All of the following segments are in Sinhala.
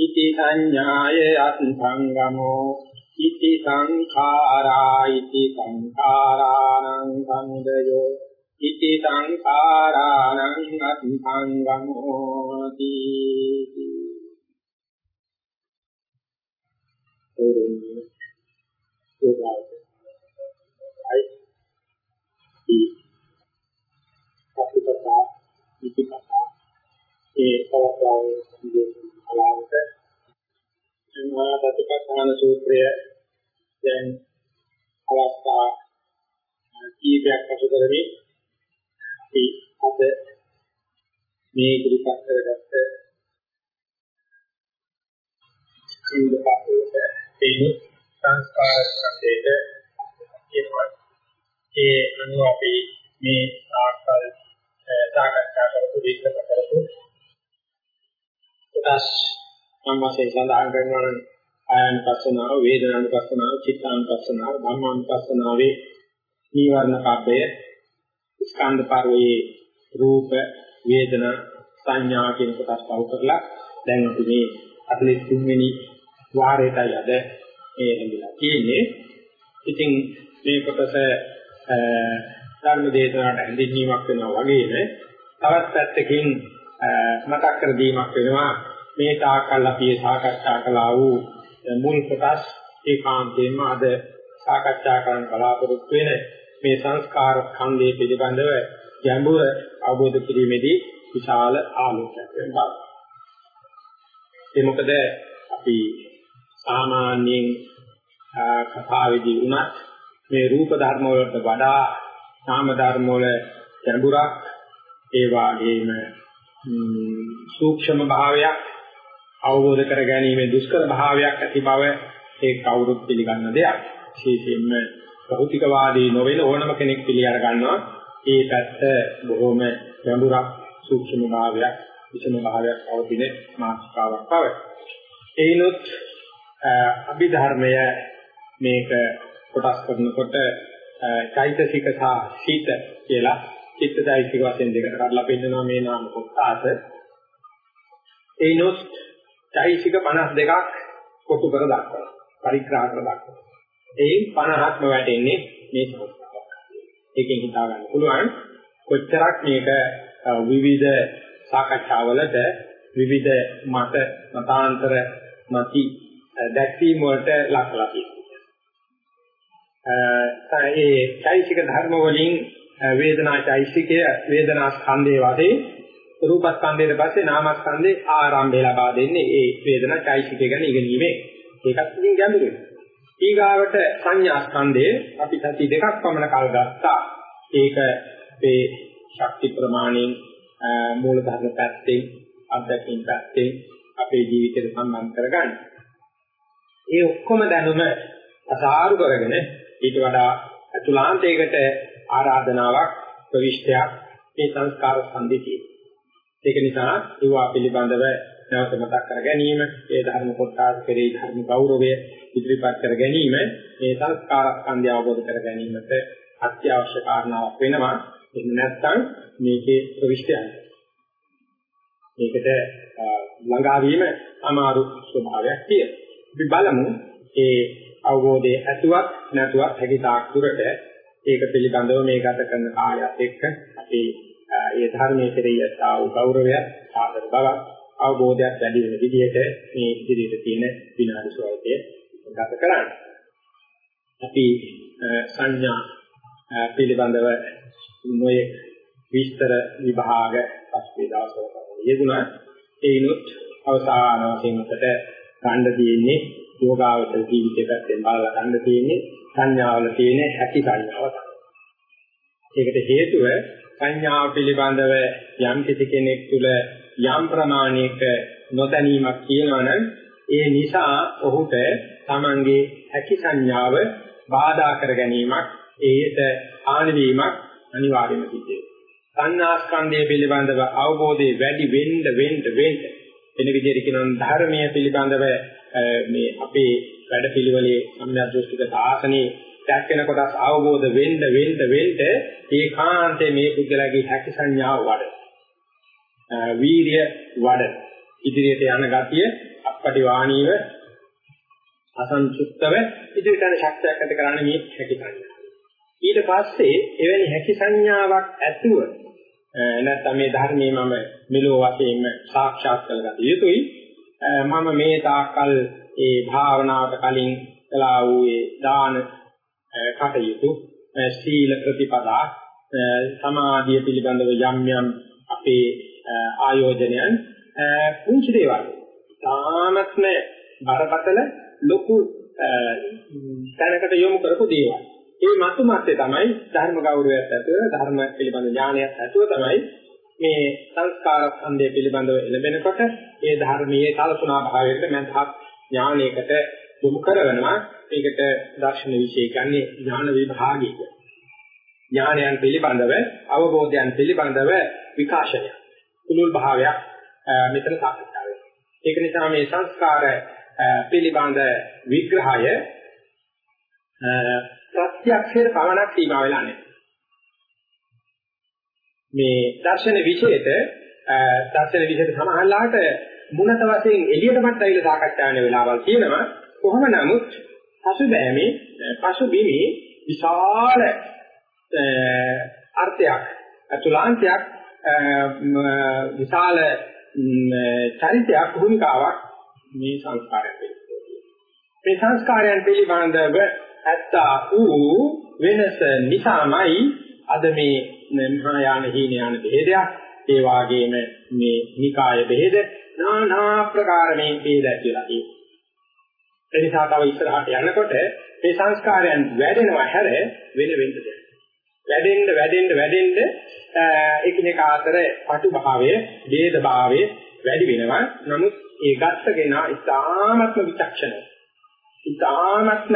ඉති සංඥාය අත්ංගමෝ ඉති සංඛාරා ඉති සංඛාරාණං සමුදයෝ ඉති සංඛාරාණං අත්ංගමෝති එරෙන්නේ ඒකයි අයි අපිටතා ඉතිපතා ඒ පවත්වාගෙන කලාවට මහා දතිපස්සාන සූත්‍රය දැන් අවස්ථා කීපයක් අසු කරමින් අපි අද මේ ඉදිරිපත් කරගත්ත සිංහපාතේට තේන සංස්කාර ශබ්දයට කියනවා. ඒ අනුව අපි මේ ආකල් සාකච්ඡා කරපු විස්තර කරපු කොටස් මම වශයෙන් සඳහන් කරනවා නම් ආයනුපස්සනාව, වේදනානුපස්සනාව, චිත්තානුපස්සනාව, ධම්මානුපස්සනාවේ නීවරණ කබ්බය ස්කන්ධ පරිවේ රූප, වේදනා, සංඥා කියන කොටස් පව කරලා දැන් අපි මේ 43 වෙනි වාරයටයි අද මේ ලැබිලා තියෙන්නේ. ඉතින් මේ කොටස ධර්ම දේශනාවට හැඳින්වීමක් වෙනවා වගේම තවත් පැත්තකින් මතක් කර දීමක් වෙනවා මේ තාකල් අපි සාකච්ඡා කළා වූ මුල් කොටස් ඒකාන්තයෙන්ම අද සාකච්ඡා කරන්න බලාපොරොත්තු වෙන මේ සංස්කාර ඛණ්ඩය පිළිබඳව ගැඹුර අවබෝධ කිරීමේදී විශාල ආලෝකයක් වෙනවා. ඒ මොකද අපි සාමාන්‍යයෙන් කතාවේදී උනත් මේ රූප ධර්ම වලට වඩා නාම ධර්ම වල ගැඹුරක් ඒ වගේම සූක්ෂම භාවයක් අවබෝධ කර ගැනීමේ දුෂ්කර භාවයක් ඇති බව ඒ කවුරුත් පිළිගන්න දෙයක්. විශේෂයෙන්ම භෞතිකවාදී නොවන ඕනම කෙනෙක් පිළි අර ගන්නවා. ඒ පැත්ත බොහොම ගැඹුරක් සූක්ෂම භාවයක්, විෂම භාවයක් අවදින මාස්කාවක් බව. ඒනොත් අභිධර්මය මේක කොටස් කරනකොට චෛතසික සහ සීත කියලා චිත්තචෛතසික වශයෙන් දෙකට කඩලා පෙන්නනවා මේ නාම කොටස. ඒනොත් චෛතසික 52ක් කොටු කර දක්වනවා. පරිග්‍රහ කර දක්වනවා. එයින් 50ක්ම වැටෙන්නේ මේ සංස්කාරය. ඒකෙන් හිතා ගන්න පුළුවන් කොච්චරක් මේක විවිධ සාකච්ඡාවලට විවිධ මත මතාන්තර මති දැක්වීම වලට ලක්ලා තියෙනවා. ඒ චෛතසික ධර්ම වලින් වේදනා චෛතසිකය වේදනා ස්කන්ධයේ වශයෙන් රූප ස්කන්ධයට පස්සේ නාම ස්කන්ධේ ආරම්භය ලබා දෙන්නේ ඒ වේදනා චෛතසිකය ගැන ඉගෙනීමේ ඒකත් ඉතින් ගැඹුරුයි. ඊගාවට සංඥා ස්කන්ධයේ අපි සති දෙකක් පමණ කල් ගත්තා. ඒක මේ ශක්ති ප්‍රමාණයෙන් මූල ධර්ම පැත්තෙන් අධ්‍යක්ෂින් පැත්තෙන් අපේ ජීවිතයට සම්බන්ධ කරගන්න. ඒ ඔක්කොම දැනුම අසාරු කරගෙන ඊට වඩා අතුලාන්තයකට ආරාධනාවක් ප්‍රවිෂ්ඨයක් මේ සංස්කාර සම්දිතියි. ඒක නිසා ඒවා පිළිබඳව නැවත මතක් කර ගැනීම, ඒ ධර්ම කොටස් කෙරෙහි ධර්ම ගෞරවය ඉදිරිපත් කර ගැනීම මේ සංස්කාර ස්කන්ධය අවබෝධ කර ගැනීමට අත්‍යවශ්‍ය කාරණාවක් වෙනවා. එහෙම නැත්නම් මේකේ ප්‍රවිෂ්ඨයයි. මේකට ළඟා වීම අමාරු ස්වභාවයක් තියෙනවා. අපි බලමු ඒ අවබෝධයේ ඇතුවත් නැතුවත් හැකි තාක් දුරට ඒක පිළිබඳව මේ ගත කරන කාලයත් එක්ක අපි ඒ ධර්මයේ කෙරෙහි ආ වූ ගෞරවය සාදර බව අවබෝධයක් වැඩි වෙන විදිහට මේ ඉදිරියට තියෙන විනාඩි ස්වල්පය ගත කරන්නේ. අපි සංඥා පිළිබඳව නොයේ විස්තර විභාග පස්සේ දවසවල යෙදුණා. ඒනොත් අවසාන වශයෙන් උකට ගන්න තියෙන්නේ යෝගාවචර ජීවිතය පැත්තෙන් බලලා ගන්න තියෙන්නේ සංඥාවල තියෙන හැකි සංඥාව තමයි. ඒකට හේතුව සංඥාව පිළිබඳව යම් කිසි කෙනෙක් තුළ යම් ප්‍රමාණයක නොදැනීමක් කියනවනම් ඒ නිසා ඔහුට තමන්ගේ හැකි සංඥාව බාධා කර ගැනීමක් ඒට හානි වීමක් අනිවාර්යම සිද්ධ වෙනවා. සංඥාස්කන්ධය පිළිබඳව අවබෝධය වැඩි වෙන්න වෙන්න වෙන්න වෙන විදිහට කියනවා ධර්මයේ පිළිබඳව මේ අපේ වැඩපිළිවෙලේ සම්මියදෘෂ්ටික සාසනේ දැක්කෙන කොටස් අවබෝධ වෙන්න වෙන්න වෙන්න ඒකාන්තේ මේ පුද්ගලගේ හැකි සංඥාව වඩ. වීරිය වඩ. ඉදිරියට යන ගතිය අපටි වාණීව අසංසුත්තව ඉදිරියට යන ශක්තියක් ඇති කරන්නේ මේ හැකි සංඥාව. ඊට පස්සේ එවැනි හැකි සංඥාවක් ඇතුව නැත්නම් මේ ධර්මයේ මම මෙලෝ වශයෙන්ම සාක්ෂාත් කරගත යුතුයි. මම මේ තාක්කල් ඒ භාවනාවට කලින් කළා වූ ඒ දාන කටයුතු සීල ප්‍රතිපදා සමාධිය පිළිබඳව යම් යම් අපේ ආයෝජනයන් කුංචි දේවල්. තාමත්ම බරපතල ලොකු තැනකට යොමු කරපු දේවල්. ඒ මතු මතේ තමයි ධර්ම ගෞරවයත් ඇතුව ධර්ම පිළිබඳ ඥානයත් ඇතුව තමයි මේ සංස්කාර ස්කන්ධය පිළිබඳව එළඹෙනකොට ඒ ධර්මයේ කල්පනා භාවයකට මනසක් ඥානයකට යොමු කරනවා මේකට දර්ශන විශේෂ කියන්නේ ඥාන විභාගය ඥානයන් පිළිබඳව අවබෝධයන් පිළිබඳව විකාශනය කුලුල් භාවයක් මෙතන සාකච්ඡා වෙනවා ඒක නිසා මේ සංස්කාර පිළිබඳ විග්‍රහය ප්‍රත්‍යක්ෂයට පවණක් සීමා වෙලා නැහැ. මේ දර්ශන විශේෂයට දර්ශන විශේෂයට සමහරලාට මුණත වශයෙන් එළියටමත් ඇවිල්ලා සාකච්ඡා වෙන වෙලාවල් තියෙනවා. කොහොම නමුත් පසුබෑමේ පසුබිමේ විශාල අර්ථයක් අතුලාන්තයක් විශාල චරිතයක් භූමිකාවක් මේ සංස්කාරයෙන් මේ සංස්කාරයන් පිළිබඳව ඇත්තා වූ වෙනස නිසාමයි අද මේ මහායාන හීනයාන බෙහෙදයක් ඒ වාගේම මේ නිකාය බෙහෙද নানা ප්‍රකාර මේ බෙහෙද කියලා තියෙනවා. ඒ නිසා තව ඉස්සරහට යනකොට මේ සංස්කාරයන් වැඩෙනවා හැර වෙන වෙන්න දෙයක්. වැඩෙන්න වැඩෙන්න වැඩෙන්න එකිනෙකා අතර පටුභාවය, ભેදභාවය වැඩි වෙනවා. නමුත් ඒ ගත්ත කෙනා ඉතාමත්ම විචක්ෂණයි. ඉතාමත්ම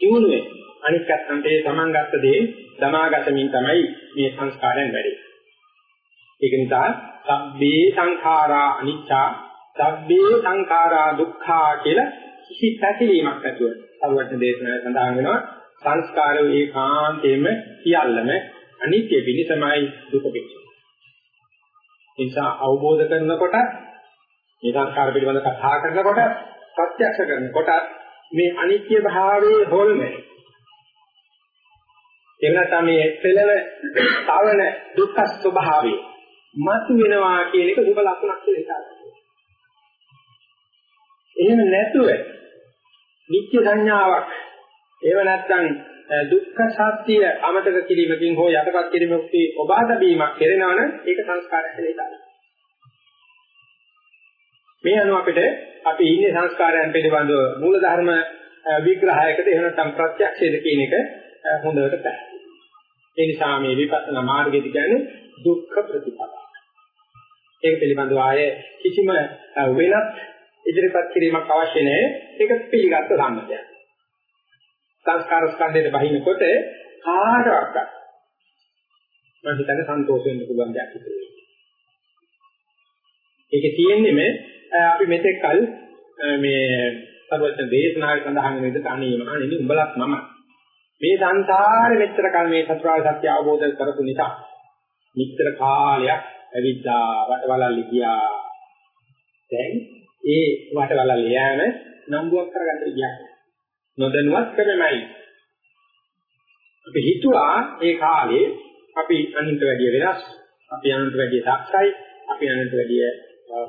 දිනුනේ අනික් අත්තන්ට ඒ තමන් ගත්ත දේ සමාගතමින් තමයි මේ සංස්කාරයන් වැඩි. ඒක නිසා සබ්බේ සංඛාරා අනිච්චා සබ්බේ සංඛාරා දුක්ඛා කියලා කිසි පැකිලීමක් නැතුව සරුවත්න දේශනාවේ සඳහන් වෙනවා සංස්කාරය ඒකාන්තයෙන්ම සියල්ලම අනිත්‍ය පිණිසමයි දුක පිණිස. ඒ නිසා අවබෝධ කරනකොට මේ සංස්කාර පිළිබඳ කතා කරනකොට ප්‍රත්‍යක්ෂ කරනකොට මේ අනිත්‍ය භාවයේ හොල්මේ එහෙම නැත්නම් මේ පෙළෙන තවන දුක්ඛ ස්වභාවය මතු වෙනවා කියන එක සුබ ලක්ෂණක් කියලා හිතනවා. එහෙම නැතුව නිත්‍ය සංඥාවක් එහෙම නැත්නම් දුක්ඛ සත්‍ය අමතක කිරීමකින් හෝ යටපත් කිරීමකින් ඔබා තැබීමක් කරනවනම් ඒක සංස්කාරයක් කියලා හිතනවා. මේ අනුව අපිට අපි ඉන්නේ සංස්කාරයන් පිළිබඳව මූල ධර්ම විග්‍රහයකට එහෙම නැත්නම් ප්‍රත්‍යක්ෂයද කියන එක හොඳට පැහැදිලි. ඒ නිසා මේ විපස්සනා මාර්ගයේදී කියන්නේ දුක්ඛ ප්‍රතිපදා. ඒක පිළිබඳව ආයේ කිසිම වෙනත් ඉදිරිපත් කිරීමක් අවශ්‍ය නැහැ. ඒක පිළිගත් සම්මතයක්. සංස්කාර ස්කන්ධයේ බහිනකොට කාටවත් මම හිතන්නේ සන්තෝෂ වෙන්න පුළුවන් දෙයක් විතරයි. ඒකේ තියෙන්නේ අපි මෙතෙක් කල මේ සර්වඥ දේශනාවේ සඳහන් වෙන විදිහට අනේ මහණෙනි උඹලත් මම මේ සංසාරෙ මෙච්චර කල මේ චතුරාර්ය සත්‍ය අවබෝධ කරපු නිසා මෙච්චර කාලයක් ඇවිද්දා වටවලල්ලි ගියා දැන් ඒ වටවලල්ලි යෑම නම්බුවක් කරගන්න විදියක් නොදැනුවත් කමයි අපි හිතුවා ඒ කාලේ අපි අනිත් වැඩිය වෙනස් අපි අනිත් වැඩිය දක්ෂයි අපි අනිත් වැඩිය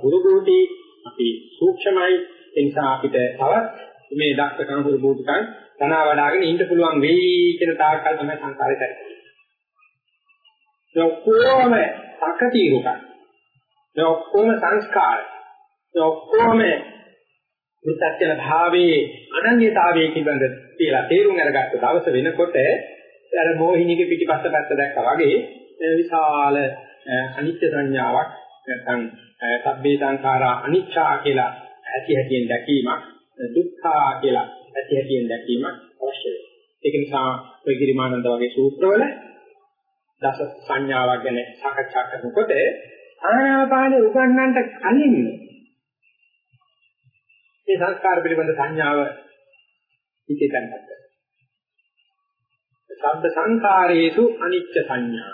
හුරුගුටි අපි සූක්ෂමයි ඒ නිසා අපිට තවත් මේ දක්ෂකම් හුරුගුටකම් තනවා වඩාගෙන ඉන්න පුළුවන් වෙයි කියන තාක්කල් තමයි සංකාරය කරන්නේ. ඒ ඔක්කොම සකතිරුකම්. ඒ ඔක්කොම සංස්කාර. ඒ ඔක්කොම විත්‍යන භාවයේ අනන්‍යතාවයේ පිළිබඳ කියලා තේරුම් අරගත්ත දවස වෙනකොට අර මොහිනීගේ පිටිපස්ස පැත්ත දැක්කා වගේ විශාල අනිත්‍ය සංඥාවක් නැත්නම් සබ්බේ සංඛාරා අනිච්චා කියලා ඇති හැටියෙන් දැකීමක් දුක්ඛා කියලා ඇති හැටියෙන් දැකීමක් අවශ්‍යයි. ඒක නිසා ඔය ගිරිමානන්ද වගේ සූත්‍රවල දස සංඥාවක් ගැන සාකච්ඡා කරනකොට ආනාපානෙ උගන්වන්නට කලින් මේ සංස්කාර පිළිබඳ සංඥාව හිතේ ගන්නත්. සබ්බ සංඛාරේසු අනිච්ච සංඥා.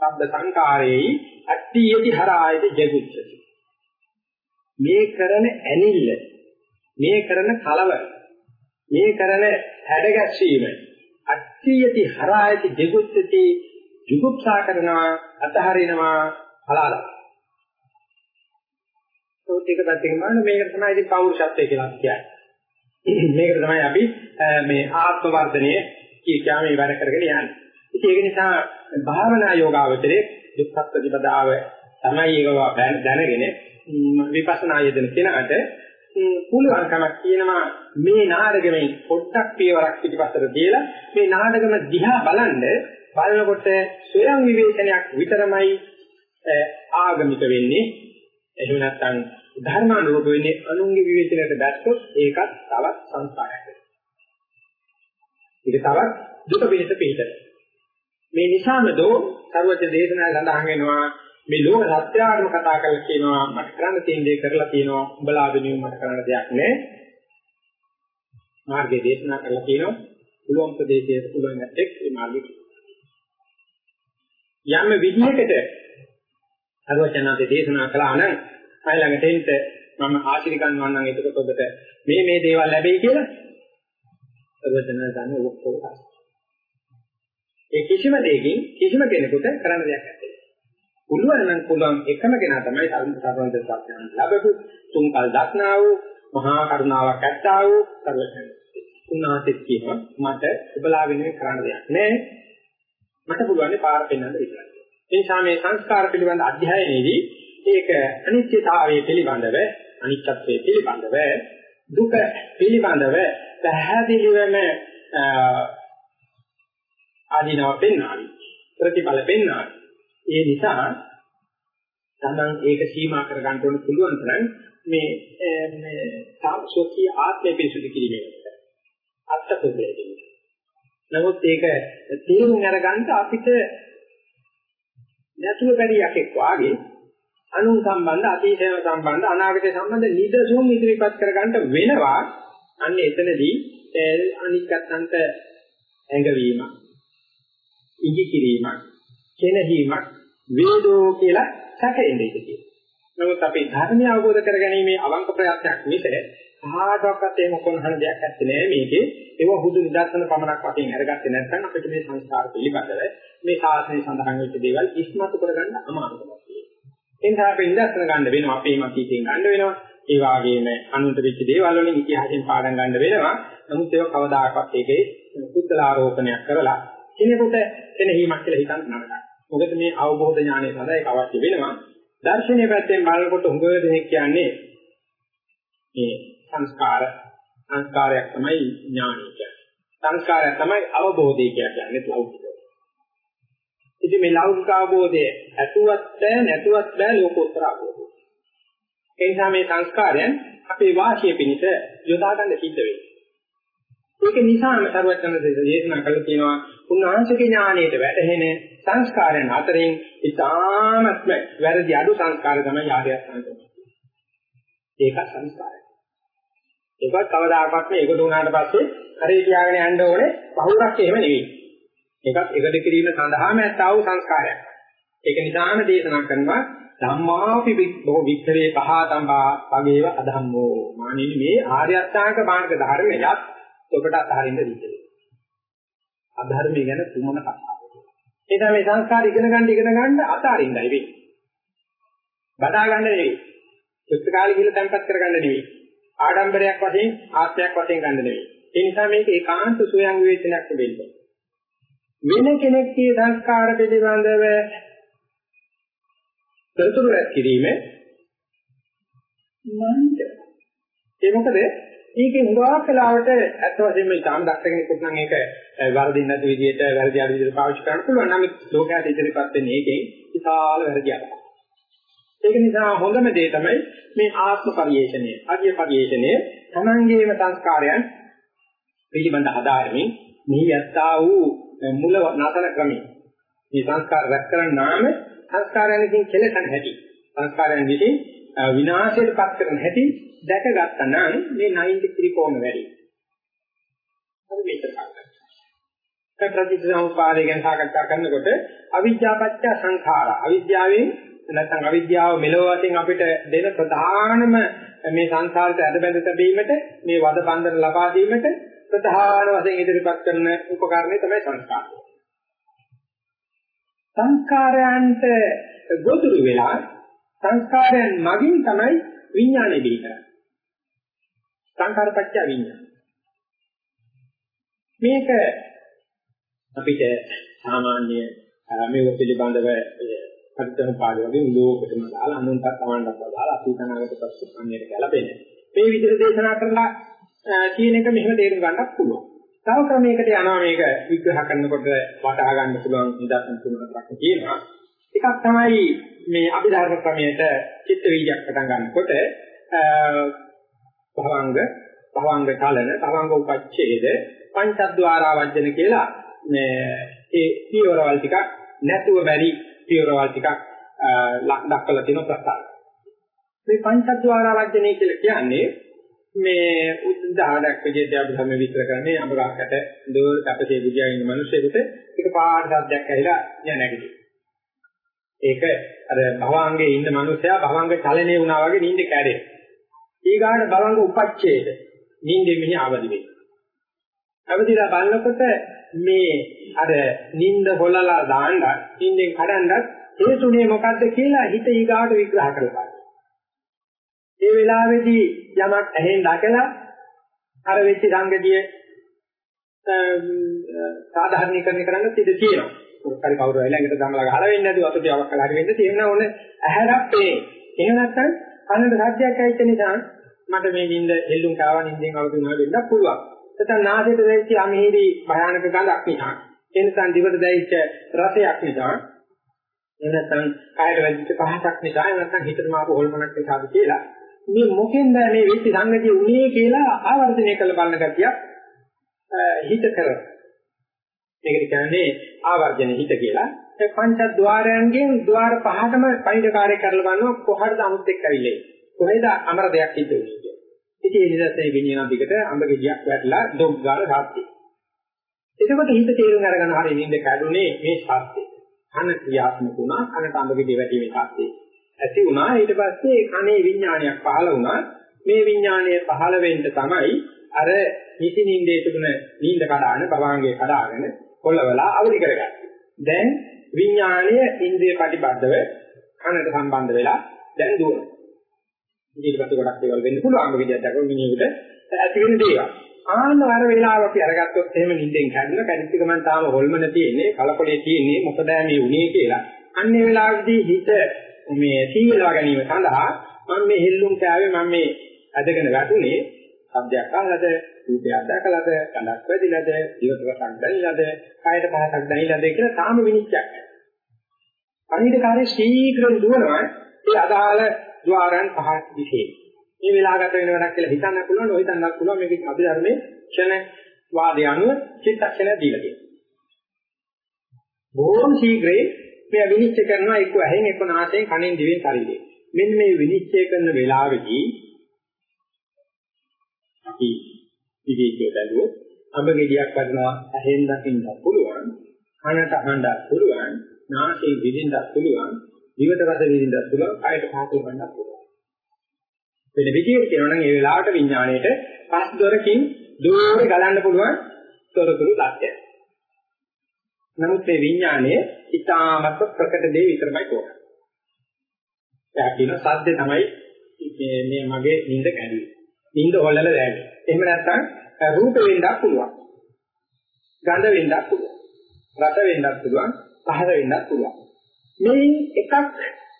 සබ්බ සංඛාරේයි අට්ඨියති හරායති ජගුච්ඡති. මේ කරන ඇනිල්ල මේ කරන කලවර මේ කරන හැඩගැස්වීම අත්‍යයති හරායති දෙගුත්තති ජුගුප්සා කරනවා අතහරිනවා හලාලා ඒක පැත්තකින් බලන්න මේක තමයි ඉතින් පෞරුෂත්වය කියලා කියන්නේ. මේකට තමයි අපි මේ ආත්ම වර්ධනය කියා මේ වැඩ කරගෙන යන්නේ. ඉතින් ඒක නිසා භාවනා යෝගාවචරයේ දුක්ඛ ප්‍රතිපදාව තමයි ඒක දැනගෙන විපස්සනා යෙදෙන කෙනාට පුළුවන්කමක් තියෙනවා මේ නාටකෙමයි පොඩ්ඩක් පියවරක් පිටිපස්සට තියලා මේ නාටකම දිහා බලන්න බලනකොට ස්වයං විවේචනයක් විතරමයි ආගමික වෙන්නේ එහෙම නැත්නම් ධර්මානුරූප වෙන්නේ අනුන්ගේ විවේචනයට දැක්කොත් ඒකත් තවත් සංස්කාරයක් වෙනවා. ඒක තවත් දුක පිණිස පිටත. මේ නිසාම දෝ සර්වජ දේශනා සඳහන් වෙනවා මේ ලෝක සත්‍යාගම කතා කරලා කියනවා මට කරන්න තියෙන දේ කරලා තියෙනවා උඹලා වෙනුවෙන් මට කරන්න දෙයක් නැහැ. මාර්ගයේ දේශනා කරලා කියනවා පුළුවන් ප්‍රදේශයේ පුළුවන් එක් මේ මාර්ගය. යම් විදිහකට අරවචනාවේ දේශනා කළා නම් මයි ළඟට එන්න මම ආශිර්වාද ගන්නවා නම් එතකොට ඔබට මේ මේ දේවල් ලැබෙයි කියලා අරවචනා ගන්න ඔක්කොම ඒ කිසිම දෙයකින් කිසිම කෙනෙකුට කරන්න දෙයක් නැහැ. පුළුවන් නම් පුළුවන් එකම කෙනා තමයි සර්වන්ත සත්‍යයන් ලැබපු තුන්කල් දක්නා වූ මහා කරුණාවක් ඇත්තා වූ සර්වඥ. උන්වහන්සේ කියනවා මට ඔබලා වෙනුවෙන් කරන්න දෙයක් නැහැ. මට පුළුවන් පාර පෙන්වන්න විතරයි. ඒ නිසා මේ සංස්කාර පිළිබඳ අධ්‍යයනයේදී ඒක අනිත්‍යතාවයේ පිළිබඳව අනිත්‍යත්වයේ පිළිබඳව දුක පිළිබඳව පැහැදිලිවම ආදීනව පෙන්වනවා ප්‍රතිඵල පෙන්වනවා. ඒ නිසා තමන් ඒක සීමා කර ගන්න ඕන පුළුවන් තරම් මේ මේ සාක්ෂෝකී ආත්මය පිරිසුදු කිරීමකට අත්පොදේදී නමුත් ඒක තේරුම් අරගන්න අපිට නැතුව බැරියක් එක් වාගේ අනුන් සම්බන්ධ අතීතය සම්බන්ධ අනාගතය සම්බන්ධ නිදසුන් ඉදිරිපත් කරගන්න වෙනවා අන්න එතනදී අනික්කත්තන්ට ඇඟවීම ඉඟි කිරීමක් කෙනහීමක් වේදෝ කියලා සැකෙන්නේ ඉතිතියි. නමුත් අපි ධර්මය අවබෝධ කරගැනීමේ අවංක ප්‍රයත්නයක් මිස සමාජයක්වත් එහෙම කොනහන දෙයක් නැත්තේ නෑ මේකේ ඒව හුදු නිදර්ශන පමණක් වශයෙන් අරගත්තේ නැත්නම් අපිට මේ සංස්කාර පිළිබඳව මේ සාසනය සඳහන් වෙච්ච දේවල් ඉස්මතු කරගන්න අමාරුකමක් තියෙනවා. ඒ නිසා අපි නිදර්ශන ගන්න වෙනවා අපේ මතීතෙන් ගන්න වෙනවා. ඒ වගේම අනුන්ට වෙච්ච දේවල් වලින් ඉතිහාසයෙන් පාඩම් ගන්න වෙනවා. නමුත් ඒක කවදාකවත් ඒකේ කුත්තලාරෝපණයක් කරලා කෙනෙකුට එනෙහිමක් කියලා හිතන්න නරකයි. මොකද මේ අවබෝධ ඥානය සඳහා ඒක අවශ්‍ය වෙනවා. දර්ශනීය පැත්තෙන් බලනකොට හුඟ දෙනෙක් කියන්නේ මේ සංස්කාර සංස්කාරයක් තමයි ඥානය කියන්නේ. සංස්කාරයක් තමයි අවබෝධය කියන්නේ ලෞකික. ඉතින් මේ ලෞකික අවබෝධය ඇතුවත් බෑ නැතුවත් බෑ ලෝකෝත්තර අවබෝධය. ඒ නිසා මේ සංස්කාරයන් අපේ වාසිය පිණිස යොදා ගන්න සිද්ධ වෙනවා. ඒක නිසාම සර්වඥ දේශනා කළා තියෙනවා උන්වහන්සේගේ ඥාණයට වැටහෙන සංස්කාරයන් අතරින් ඉතාමත්ම වැරදි අඩු සංස්කාර තමයි ආර්ය අෂ්ටාංග. ඒක සංස්කාරය. ඒකත් කවදාකවත් මේ එකතු වුණාට පස්සේ හරි කියාගෙන යන්න ඕනේ බහුරක් එහෙම නෙවෙයි. ඒකත් එකද කිරීම සඳහාම ඇත්තා වූ සංස්කාරයක්. ඒක නිසාම දේශනා කරනවා ධම්මාපි බොහෝ වික්‍රේ පහතම්බා වගේව අධම්මෝ. මානිනි මේ ආර්ය අෂ්ටාංග මාර්ග ධර්මයක් ඔබට අතහරින්න දීලා. අධර්මය ගැන කුමන කතාවද? ඒ තමයි මේ සංස්කාර ඉගෙන ගන්න ඉගෙන ගන්න අතාරින්නයි වෙන්නේ. බදා ගන්න නෙවෙයි. පුස්තකාලේ ගිහලා තැන්පත් කරගන්න නෙවෙයි. ආඩම්බරයක් වශයෙන් ආත්මයක් වශයෙන් ගන්න නෙවෙයි. ඒ නිසා මේක ඒකාන්ත සෝයන් විවේචනයක් වෙන්නේ. වෙන කෙනෙක්ගේ සංස්කාර පිළිබඳව තොරතුරු රැස් කිරීම නන්ද. ඒ මොකද ඒකේ හුඟක් වෙලාවට ඇත්ත වශයෙන්ම ඉතාම දක්ෂ කෙනෙකුට නම් ඒක වරදින් නැති විදිහට වැරදි අඩු විදිහට පාවිච්චි කරන්න පුළුවන්. නම් ලෝකයට ඉදිරියපත් වෙන්නේ ඒකෙන් විශාල වැරදි අඩක්. ඒක නිසා හොඳම දේ තමයි මේ ආත්ම පරිේශණය. අධ්‍ය පරිේශණය තමන්ගේම සංස්කාරයන් පිළිබඳ හදාරමින් මෙහි යත්තා වූ මුල නතර ක්‍රමී. මේ සංස්කාර රැස් කරන නාම සංස්කාරයන්කින් කෙලසන හැටි. සංස්කාරයන් විසින් විනාශයට පත් කරන හැටි දැකගත්තා නම් මේ 90 ත්‍රිකෝණ වැඩි. හරි මේක කරගන්න. ප්‍රතිසංපාදය ගැන සාකච්ඡා කරනකොට අවිද්‍යාපත්‍ය සංඛාර අවිද්‍යාවෙන් නැත්නම් අවිද්‍යාව මෙලොව වශයෙන් අපිට දෙන ප්‍රධානම මේ සංසාරයට ඇදබැඳ තැබීමට මේ වද බන්ධන ලබා දීමට ප්‍රධාන වශයෙන් ඉදිරිපත් කරන උපකරණය තමයි සංස්කාරය. සංස්කාරයන්ට ගොදුරු වෙලා සංස්කාරයන් මගින් තමයි විඥානය බිහි කරන්නේ. සංකාරපච්ච විඥාන. මේක අපිට සාමාන්‍ය මේක පිළිබඳව පරිත්‍යාග පාඩු වගේ ලෝකෙටම දාලා අනුන්ටත් තමන්ටත් දාලා අතීතනාගත ප්‍රශ්නයට ගැලපෙන්නේ. මේ විදිහට දේශනා කරලා කියන එක මෙහෙම තේරුම් ගන්නත් පුළුවන්. තව ක්‍රමයකට යනවා මේක විග්‍රහ කරනකොට වටහා ගන්න පුළුවන් නිදර්ශන තුනක් තියෙනවා. එකක් තමයි මේ අභිධර්ම ක්‍රමයට චිත්ත වීජයක් පටන් ගන්නකොට භවංග භවංග කලන භවංග උපච්ඡේද පංචද්වාරා වජ්ජන කියලා මේ ඒ පියවරවල් ටිකක් නැතුව බැරි පියවරවල් ටිකක් දක්වලා තියෙන ප්‍රස්තාව. මේ පංචද්වාරා වජ්ජනේ කියලා කියන්නේ මේ උදාහරණයක් විදිහට අපි හැම විස්තර කරන්නේ අඹගහකට දෝල් කපසේ බුදියා ඉන්න මිනිස්සුෙකුට ඒක පාඩ සද්දයක් ඇහිලා යන්නේ නැගිටිනවා. ඒක අර භවංගේ ඉන්න මිනිස්සයා භවංග චලනය වුණා වගේ නිින්ද කැඩේ. ඊගාට භවංග උපච්ඡේද නිින්දෙ මෙහි අවදි වෙනවා. අවදිලා බලනකොට මේ අර නිින්ද හොලලා දාන්න නිින්දෙන් කඩන්නත් හේතුනේ මොකද්ද කියලා හිත ඊගාට විග්‍රහ කරලා ඒ වෙලාවේදී යමක් ඇහෙන් දැකලා අර වෙච්ච සංගතිය සාධාරණීකරණය කරන්න තියද තියෙනවා. හරි කවුරු හරි ළඟට දමලා ගහලා වෙන්නේ නැතුව අතට යවක් කළා හරි වෙන්නේ තියෙන ඕන ඇහැරක් පේ. එහෙම නැත්නම් කනට සාධ්‍යයක් ඇවිත් නිසා මට මේ නිින්ද එල්ලුම් කාවා නිින්දෙන් අවදි වුණා වෙන්න පුළුවන්. නැත්නම් නාසයට දැයිච්ච අමිහිරි භයානක ගඳක් නිසා. ඒ නිසා දිවට දැයිච්ච රසයක් නිසා. එහෙම නැත්නම් කායට වැදිච්ච පහසක් නිසා. එහෙම නැත්නම් හිතට මාපු හොල්මනක් නිසාද කියලා. මේ මොකෙන්ද මේ වෙච්ච සංගතිය උනේ කියලා ආවර්ජනය කළ බලන ගතිය හිත කරනවා. මේකට කියන්නේ ආවර්ජන හිත කියලා. ඒ පංචද්වාරයන්ගෙන් ద్వාර පහකම පරිණකාරය කරලා බලනවා කොහටද අමුත් එක්ක ඇවිල්ලා. කොහෙද අමර දෙයක් හිතුවේ කියලා. ඉතින් ඒ නිසා මේ විඤ්ඤාණ දිකට අඹ ගෙඩියක් වැටලා ඩොග් ගාලා සාත්ටි. එතකොට හිත තේරුම් අරගෙන හරිය නින්ද කැඩුනේ මේ සාත්ටි. කන ක්‍රියාත්මක වුණා කනට අඹ ගෙඩිය වැටීමේ සාත්ටි. ඇති වුණා ඊට පස්සේ කනේ විඥානයක් පහළ වුණා. මේ විඥානය පහළ වෙන්න තමයි අර නිසි නින්දේ තිබුණ නින්ද කඩාන භවංගේ කඩාගෙන කොළවලා අවදි කරගන්න. දැන් විඥාණය ඉන්ද්‍රිය ප්‍රතිබද්ධව කනට සම්බන්ධ වෙලා දැන් දුවනවා. ඊට පස්සේ ගොඩක් දේවල් වෙන්න පුළුවන් අංග විද්‍යාවක් දක්වන මිනිහෙකුට ඇති වෙන දේවල්. ආන්න අර වෙලාව අපි අරගත්තොත් එහෙම නිින්දෙන් කැඩුණා කැඩිච්ච ගමන් තාම හොල්මන තියෙන්නේ කලකොලේ තියෙන්නේ මොකද මේ උනේ කියලා. අන්න ඒ වෙලාවේදී හිත මේ සීලවා ගැනීම සඳහා මම මේ හෙල්ලුම් කෑවේ මම මේ අදගෙන වැටුනේ සබ්දයක් අහලාද රූපයක් දැකලාද කලක් වැදිලාද දිවට රසක් දැනිලාද කායට පහසක් දැනිලාද කියලා තාම විනිශ්චයක් නැහැ. පණිවිඩකාරී ශීඝ්‍රව දුවනවා ඒ අදාළ ద్వාරයන් පහ විශේෂ. මේ වෙලාවකට වෙන වැඩක් කියලා හිතන්න පුළුවන් ඔය හිතන්නත් පුළුවන් මේක අපි ධර්මයේ ක්ෂණ වාදය අනුව චිත්තක්ෂණ දීලා තියෙනවා. බොහොම ශීඝ්‍රයෙන් මේ විනිශ්චය කරනවා එක්ක ඇහෙන් එක්ක නාසයෙන් කනෙන් දිවෙන් ශරීරයෙන්. මෙන්න මේ විනිශ්චය කරන වෙලාවේදී අපි විවේකයේ බැලුවොත් අඹ ගෙඩියක් වදිනවා ඇහෙන් දකින්න පුළුවන් කනට අහන්න පුළුවන් නාසයෙන් විඳින්න පුළුවන් දිවට රස විඳින්න පුළුවන් කයට පහසු ගන්න පුළුවන් වෙන විදිහට කියනවා නම් ඒ වෙලාවට විඥාණයට පස් දොරකින් දුරේ ගලන්න පුළුවන් තොරතුරු ලක්ෂය නමුත් මේ විඥාණය ඊටාමත් ප්‍රකට දේ විතරමයි කොහොමද එයා කියන සද්ද තමයි මේ මගේ නිින්ද කැඩුවේ නිින්ද හොල්ලලා දැනෙන්නේ. එහෙම නැත්නම් රූප වෙන්නත් පුළුවන්. ගඳ වෙන්නත් පුළුවන්. රස වෙන්නත් පුළුවන්. පහස වෙන්නත් පුළුවන්. මේ එකක්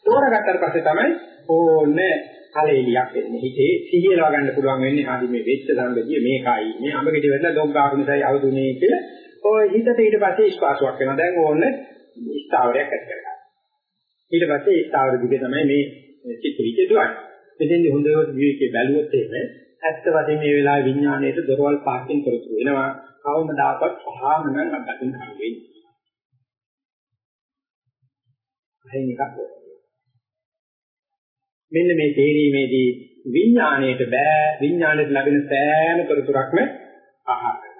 තෝරගත්තට පස්සේ තමයි ඕනේ කලෙලියක් එන්නේ. හිතේ සිහියලව ගන්න පුළුවන් වෙන්නේ හරි මේ වෙච්ච සංගතිය මේකයි. මේ අඹගෙඩි වෙන්න ලොග් ගාපු නිසායි අවදුනේ කියලා. ඔය හිතට ඊට පස්සේ ස්පාසුවක් වෙනවා. දැන් ඕනේ ස්ථාවරයක් ඇති කරගන්න. ඊට පස්සේ ස්ථාවර දිගේ තමයි මේ චිත්ත විචේ දුවන්නේ. මෙතෙන්දි හොඳට විවේකී බැලුවොත් එහෙම ඇත්ත වශයෙන් මේ වෙලාවේ විඥාණයට දොරවල් පහකින් කරතු වෙනවා. කවමදාකවත් පහම නම් අත්දකින්න හම්බෙන්නේ. අහින් එකක් මෙන්න මේ තේරීමේදී විඥාණයට බෑ විඥාණයට ලැබෙන සෑම තොරතුරක්ම ආහාර කරගන්න.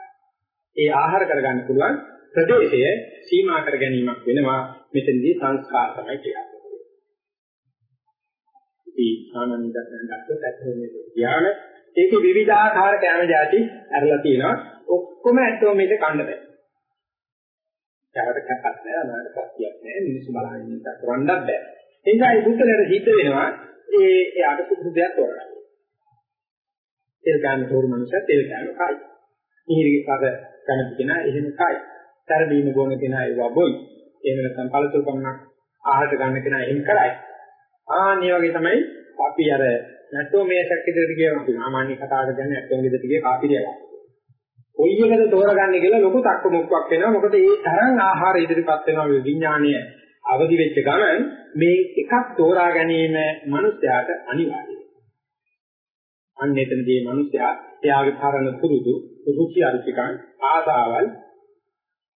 ඒ ආහාර කරගන්න පුළුවන් ප්‍රදේශය සීමා කර ගැනීමක් වෙනවා මෙතනදී සංස්කාර තමයි කියන්නේ. අපි සාමාන්‍ය දර්ශන ගත්තොත් ඇත්තම මේක ධ්‍යාන ඒකේ විවිධාකාර කැම જાති අරලා තියෙනවා ඔක්කොම ඇත්තම මේක කන්න බෑ. කාට කැපක් නෑ අනාගත සත්‍යයක් නෑ මිනිස්සු බලහින්න ඉන්න කරන්නත් බෑ. ඒ නිසා මේ බුද්ධලට සිද්ධ වෙනවා ඒ එයාට සුදුසු දෙයක් තෝරගන්න. තෙල් ගන්න තෝරු මනුස්සය තෙල් ගන්න කයි. මිහිරි පද ගන්න කෙනා එහෙම කයි. තරබීම ගොන කෙනා ඒවා බොයි. එහෙම නැත්නම් පළතුරු පමණක් ආහාර ගන්න කෙනා එහෙම කරයි. ආන්නේ වගේ තමයි අපි අර නැටෝ මේසක් ඉදිරියට ගියම අපි සාමාන්‍ය කතාවකට කියන්නේ නැටෝ ගෙදරට ගිය කාපිරිය ගන්න. කොයි එකද තෝරගන්නේ කියලා ලොකු තක්ක මුක්කක් වෙනවා. මොකද ඒ තරම් ආහාර ඉදිරිපත් වෙනවා විඥානීය අවදි වෙච්ච ගමන් මේ එකක් තෝරා ගැනීම මිනිස්යාට අනිවාර්යයි. අන්න එතනදී මිනිස්යා එයාගේ පරණ පුරුදු රුචි අරුචිකන් ආසාවල්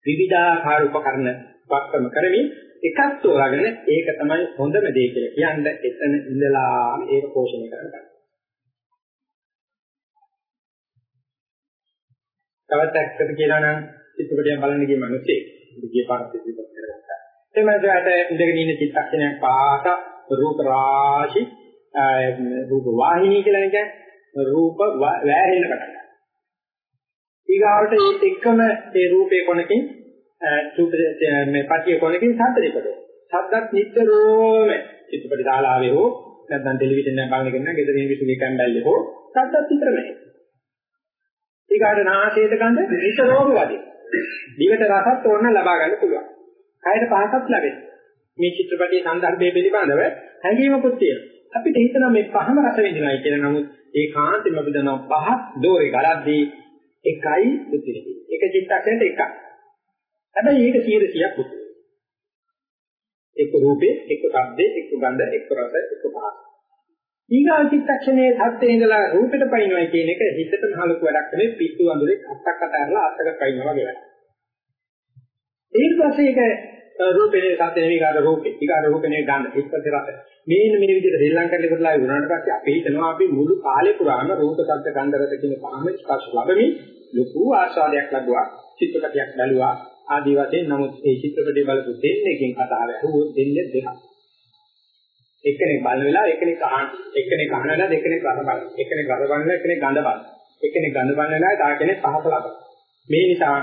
විවිධාකාර උපකරණ වක්කම කරමින් එකක් තෝරාගෙන ඒක තමයි හොඳම දේ කියලා කියන්නේ එතන ඉඳලා ඒක පෝෂණය කරගන්න. තවත් ඇත්තට කියනවා නම් චිත්තපටය බලන්න ගිය මිනිස්සේ ගිය පාරත් ඉතිපත් කරගත්තා. ඒ මනසට ඉඳගෙන ඉන්න චිත්තක්ෂණයක් පාට රූප රාශි රූප වාහිනී කියලා කියන්නේ රූප වැහෙන්න පටන් ගන්නවා. ඊගාවට ඒ එක්කම ඒ රූපේ කොනකින් සූත්‍ර මේ පටිය කොනකින් ශබ්ද දෙකද. ශබ්දත් නිතරම චිත්තපටි ශාලාවේ හෝ නැත්නම් ටෙලිවිෂන් එක බලන කෙනා ගෙදර ඉන්න විසුගේ කැම්බැල්ලේ හෝ ශබ්දත් විතරමයි. ඊගාට නාසයට ගඳ නිතරම වදින. දිවට රසත් ඕන ලබා ගන්න පුළුවන්. කයට පහසක් ලැබෙනවා. මේ චිත්‍රපටයේ සන්දර්භය පිළිබඳව හැඟීමකුත් තියෙනවා. අපිට හිතනවා මේ පහම රස විඳිනයි කියලා. නමුත් ඒ කාන්තෙම අපි දන්නවා පහ දෝරේ ගලද්දී එකයි බුද්ධිලදී. එක චිත්තක්ෂණයට එකක්. හැබැයි ඒක 100ක් පුදුයි. එක්ක රූපේ, එක්ක ශබ්දේ, එක්ක ගන්ධ, එක්ක රස, එක්ක පහස. ඊගා චිත්තක්ෂණයේ සත්‍යයේ ඉඳලා රූපෙට පයින්නවා කියන එක හිතට මහලුක වැඩක් නෙවෙයි පිස්සු වඳුරේ අත්තක් අතහැරලා අත්තක පයින්නවා වගේ වැඩක්. ඊට පස්සේ ඒක රූපේ සත්‍ය නෙවෙයි කාට රූපේ. ඊගා රූපේ ගන්න ඉස්පස්සේ රස. මේන මේ විදිහට ශ්‍රී ලංකාවට ඉවරලා වුණාට පස්සේ අපි හිතනවා අපි මුළු කාලේ පුරාම රූප සත්‍ය ගන්ධ රස කියන පහම ස්පර්ශ ලැබෙමින් ලොකු ආස්වාදයක් ලැබුවා. චිත්තකතියක් බැලුවා. ආදී වශයෙන් නමුත් මේ චිත්‍රපටය බලපු දෙන්නකින් කතාව ඇහුවොත් දෙන්නේ දෙකක්. එක්කෙනෙක් බලන වෙලාව එක්කෙනෙක් අහන එක්කෙනෙක් අහන වෙලාව දෙකෙනෙක් රස බලන එක්කෙනෙක් රස බලන එක්කෙනෙක් ගඳ බලන එක්කෙනෙක් ගඳ බලන වෙලාව තව කෙනෙක් පහස ලබන මේ නිසා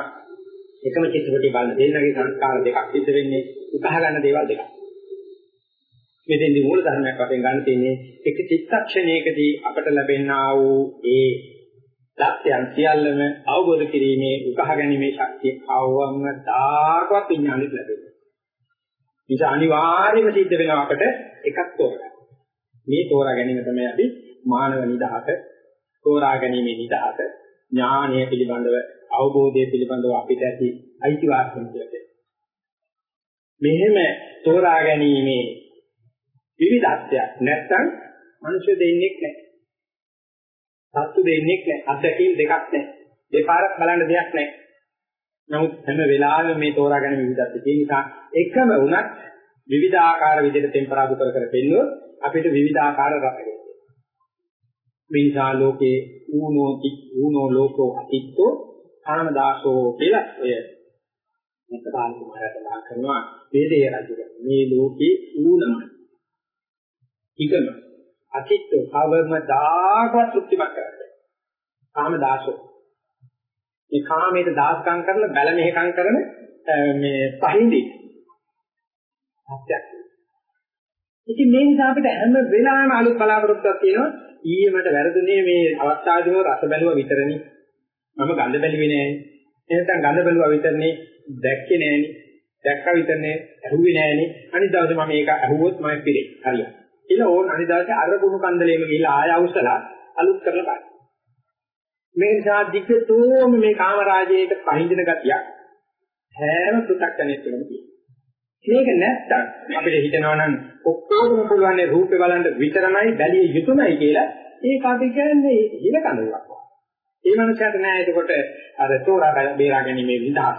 එකම චිත්‍රපටය බලන දෙන්නගේ සංස්කාර දෙකක් සිද්ධ වෙන්නේ උකහා ගන්න දේවල් දෙකක් මෙතෙන්දී මූල ධර්මයක් වශයෙන් ගන්න තියෙන්නේ එක චිත්තක්ෂණයකදී අපට ලැබෙනා වූ ඒ සත්‍යයන් සියල්ලම අවබෝධ කිරීමේ උකහා ගැනීමේ ශක්තිය අවවම දායකවත් විඥානෙට ලැබෙනවා. නිසා අනිවාර්යයෙන්ම සිද්ධ වෙනවා අපට එකක් තෝරගන්න. මේ තෝරා ගැනීම තමයි අපි මානව නිදහස තෝරා ගැනීමේ නිදහස ඥානය පිළිබඳව අවබෝධය පිළිබඳව අපිට ඇති අයිතිවාසිකම් කියන්නේ. මෙහෙම තෝරා ගැනීමේ විවිධත්වයක් නැත්නම් මිනිස්සු දෙන්නේ නැහැ. සත්තු දෙන්නේ නැහැ. අත්දැකීම් දෙකක් නැහැ. දෙපාරක් බලන්න දෙයක් නැහැ. නමුත් හැම වෙලාවෙම මේ තෝරාගෙන විවිධත්වය තියෙන නිසා එකම වුණත් විවිධාකාර විදිහට ටෙම්පරාදු කර කර පෙන්නුවොත් අපිට විවිධාකාර රස වෙනවා. මේ නිසා ලෝකේ ඌනෝ ති ඌනෝ ලෝකෝ අතිත්තෝ ආනදාසෝ කියලා ඔය මෙතන කුමාරයන් කරනවා වේදේ රජු මේ ලෝකේ ඌනම ඉකම අතිත්තු කවමදාකවත් තෘප්තිමත් කරන්නේ. කාම දාසෝ. මේ කාමයට දාස්කම් කරන බැල මෙහෙකම් කරන මේ පහින්දි. සත්‍යයක්. ඉතින් මේ නිසා අපිට හැම වෙලාවෙම අලුත් බලාපොරොත්තුවක් තියෙනවා. ඊයේ මට වැරදුනේ මේ අවස්ථාවේදීම රස බැලුවා විතරනේ. මම ගඳ බැලුවේ නෑ. එහෙනම් ගඳ බැලුවා විතරනේ දැක්කේ නෑනේ. දැක්කා විතරනේ ඇහුවේ නෑනේ. අනිත් දවසේ මම මේක ඇහුවොත් මම පිරේ. හරියට. කියලා ඕන අනිදාසේ අර කුණු කන්දලේම ගිහිල්ලා ආය අවසලා අලුත් කරලා බලන්න. මේ නිසා දිග්ගතෝම මේ කාමරාජයේට පහඳින ගතියක් හැම පු탁කණෙත් තුළම තියෙනවා. මේක නැත්තම් අපිට හිතනවා නම් ඔක්කොම පුළුවන් රූපේ බලන්න විතරමයි බැලිය යුතුමයි කියලා ඒක අපි කියන්නේ හිල කඳුලක්. ඒ මනුස්සයාට නෑ එතකොට අර තෝරා බේරා ගැනීමේ විදහාස.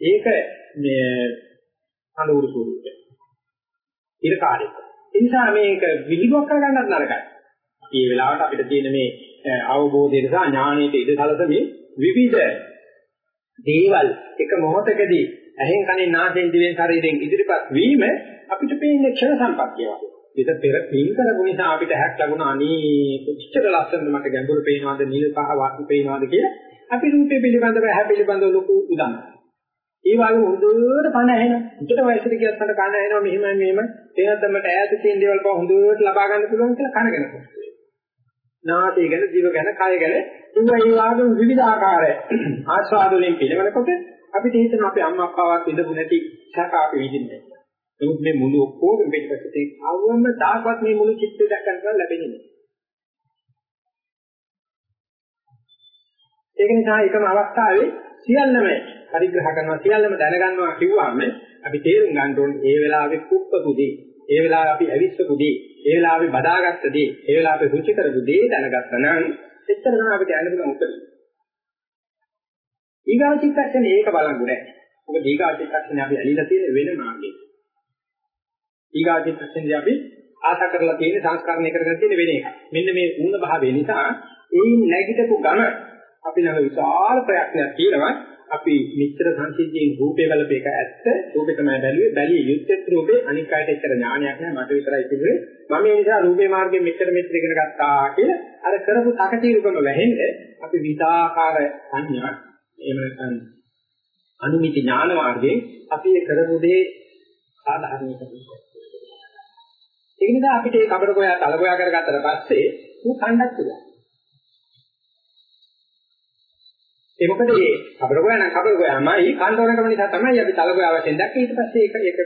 ඒක මේ අනුරු ස්වරූපය. ඉර කාර්යයක්. ඒ නිසා මේක විහිළුවක් කරගන්නත් නරකයි. අපි මේ වෙලාවට අපිට තියෙන මේ අවබෝධය නිසා ඥානයේ ඉඳ සැලසෙමි විවිධ දේවල් එක මොහොතකදී ඇහෙන් කනෙන් නාසයෙන් දිවෙන් ශරීරයෙන් ඉදිරිපත් වීම අපිට පේන්නේ ක්ෂණ සම්පත්තිය වගේ. ඒක පෙර පින් කරපු නිසා අපිට හැක් ලැබුණා අනේ කොච්චර ලස්සනද මට ගැඹුරු පේනවද නිල් පහ වාසි පේනවද කියලා අපි රූපේ පිළිබඳව හැප පිළිබඳව ලොකු උදාන. ඒ වගේ හොඳට කන ඇහෙන. උඩට වයසට ගියත් මට කන ඇහෙනවා මෙහෙමයි මෙහෙම. එනත් මට ඈත තියෙන දේවල් පහ හොඳට ලබා ගන්න පුළුවන් කියලා කනගෙන කොහොමද? නාසය ගැන, දිව ගැන, කය ගැන ඉන්න ඒ වගේ විවිධ ආකාර ආස්වාද වලින් පිළිවෙලකොට අපිට හිතෙන අපේ අම්මා අප්පාවත් ඉඳපු නැති සැක අපි විඳින්නේ. නමුත් මේ මුළු ඔක්කොම පිටපතේ ආවම තාක්වත් මේ මුළු චිත්තය දැක ගන්න ලැබෙන්නේ නැහැ. ඒක නිසා එකම අවස්ථාවේ සියල්ලම පරිග්‍රහ කරනවා සියල්ලම දැනගන්නවා කිව්වම අපි තේරුම් ගන්න ඕනේ ඒ වෙලාවේ කුප්පපු දේ, ඒ වෙලාවේ අපි ඇවිස්සපු දේ, ඒ වෙලාවේ බදාගත්ත දේ, ඒ වෙලාවේ රුචි කරපු දේ දැනගත්තා නම් එච්චර තමයි අපිට යන්න පුළුවන් උත්තර. ඊගා චිත්තක්ෂණේ ඒක බලංගු නැහැ. මොකද ඊගා චිත්තක්ෂණේ අපි ඇලිලා තියෙන වෙන මාර්ගයක. ඊගා චිත්තක්ෂණේ අපි ආශා කරලා තියෙන සංස්කරණය කරගෙන තියෙන වෙන එක. මෙන්න මේ උන්න භාවය නිසා ඒ නැගිටපු ගම අපි ළඟ විශාල ප්‍රයත්නයක් තියෙනවා. අපි මිත්‍ර සංසිද්ධියෙන් රූපේ බලපේක ඇත්ත. රූපේ තමයි බැලුවේ. බැලිය යුත්තේ රූපේ. අනික් අයට එච්චර ඥානයක් නැහැ. මට විතරයි තිබුණේ. මම ඒ නිසා රූපේ මාර්ගයෙන් මෙච්චර මෙච්චර ඉගෙන ගත්තා කියලා අර කරපු තකතිරුකම වැහෙන්න අපි විසාකාර සංඥා එහෙම නැත්නම් අනුමිති ඥාන මාර්ගයෙන් අපි ඒ කරපු දේ සාධාරණීකරණය ඒක නිසා අපිට මේ කබර ගෝයා තල ගෝයා කරගත්තට පස්සේ උ කණ්ඩක් පුළුවන්. ඒ මොකද මේ කබර ගෝයා නම් කබර ගෝයාමයි කණ්ඩ ඕනකම නිසා තමයි අපි තල ගෝයා වශයෙන් දැක්කේ ඊට පස්සේ ඒක ඒක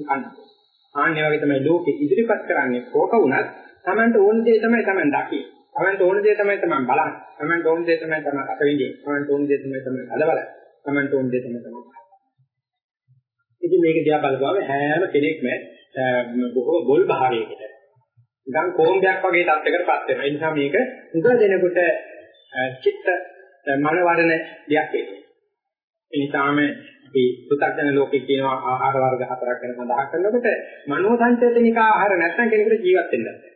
කණ්ඩ. ආන්නේ වගේ තමයි ලෝකෙ ඉදිරිපත් කරන්නේ කෝක වුණත් Tamanට ඕන දේ තමයි Taman දකින්නේ. Tamanට ඕන දේ තමයි Taman බලන්නේ. Tamanට ඕන දේ තමයි Taman අත වෙන්නේ. Tamanට ඕන දේ තමයි Taman අදවල. Tamanට ඕන දේ තමයි Taman. ඉතින් මේක දිහා බලපුවම හැම කෙනෙක්ම බොහෝ බොල් භාවයකට නිකන් කොම්බයක් වගේ තත්යකටපත් වෙනවා. ඒ නිසා මේක උග දෙනකොට චිත්ත මනවරණ දෙයක් ඒක. ඒ නිසාම අපි පුතග්ජන ලෝකේ කියනවා ආහාර වර්ග හතරක් ගැන සඳහන් කරනකොට මනෝ සංචේතනික ආහාර නැත්නම් කෙනෙකුට ජීවත් වෙන්න බැහැ.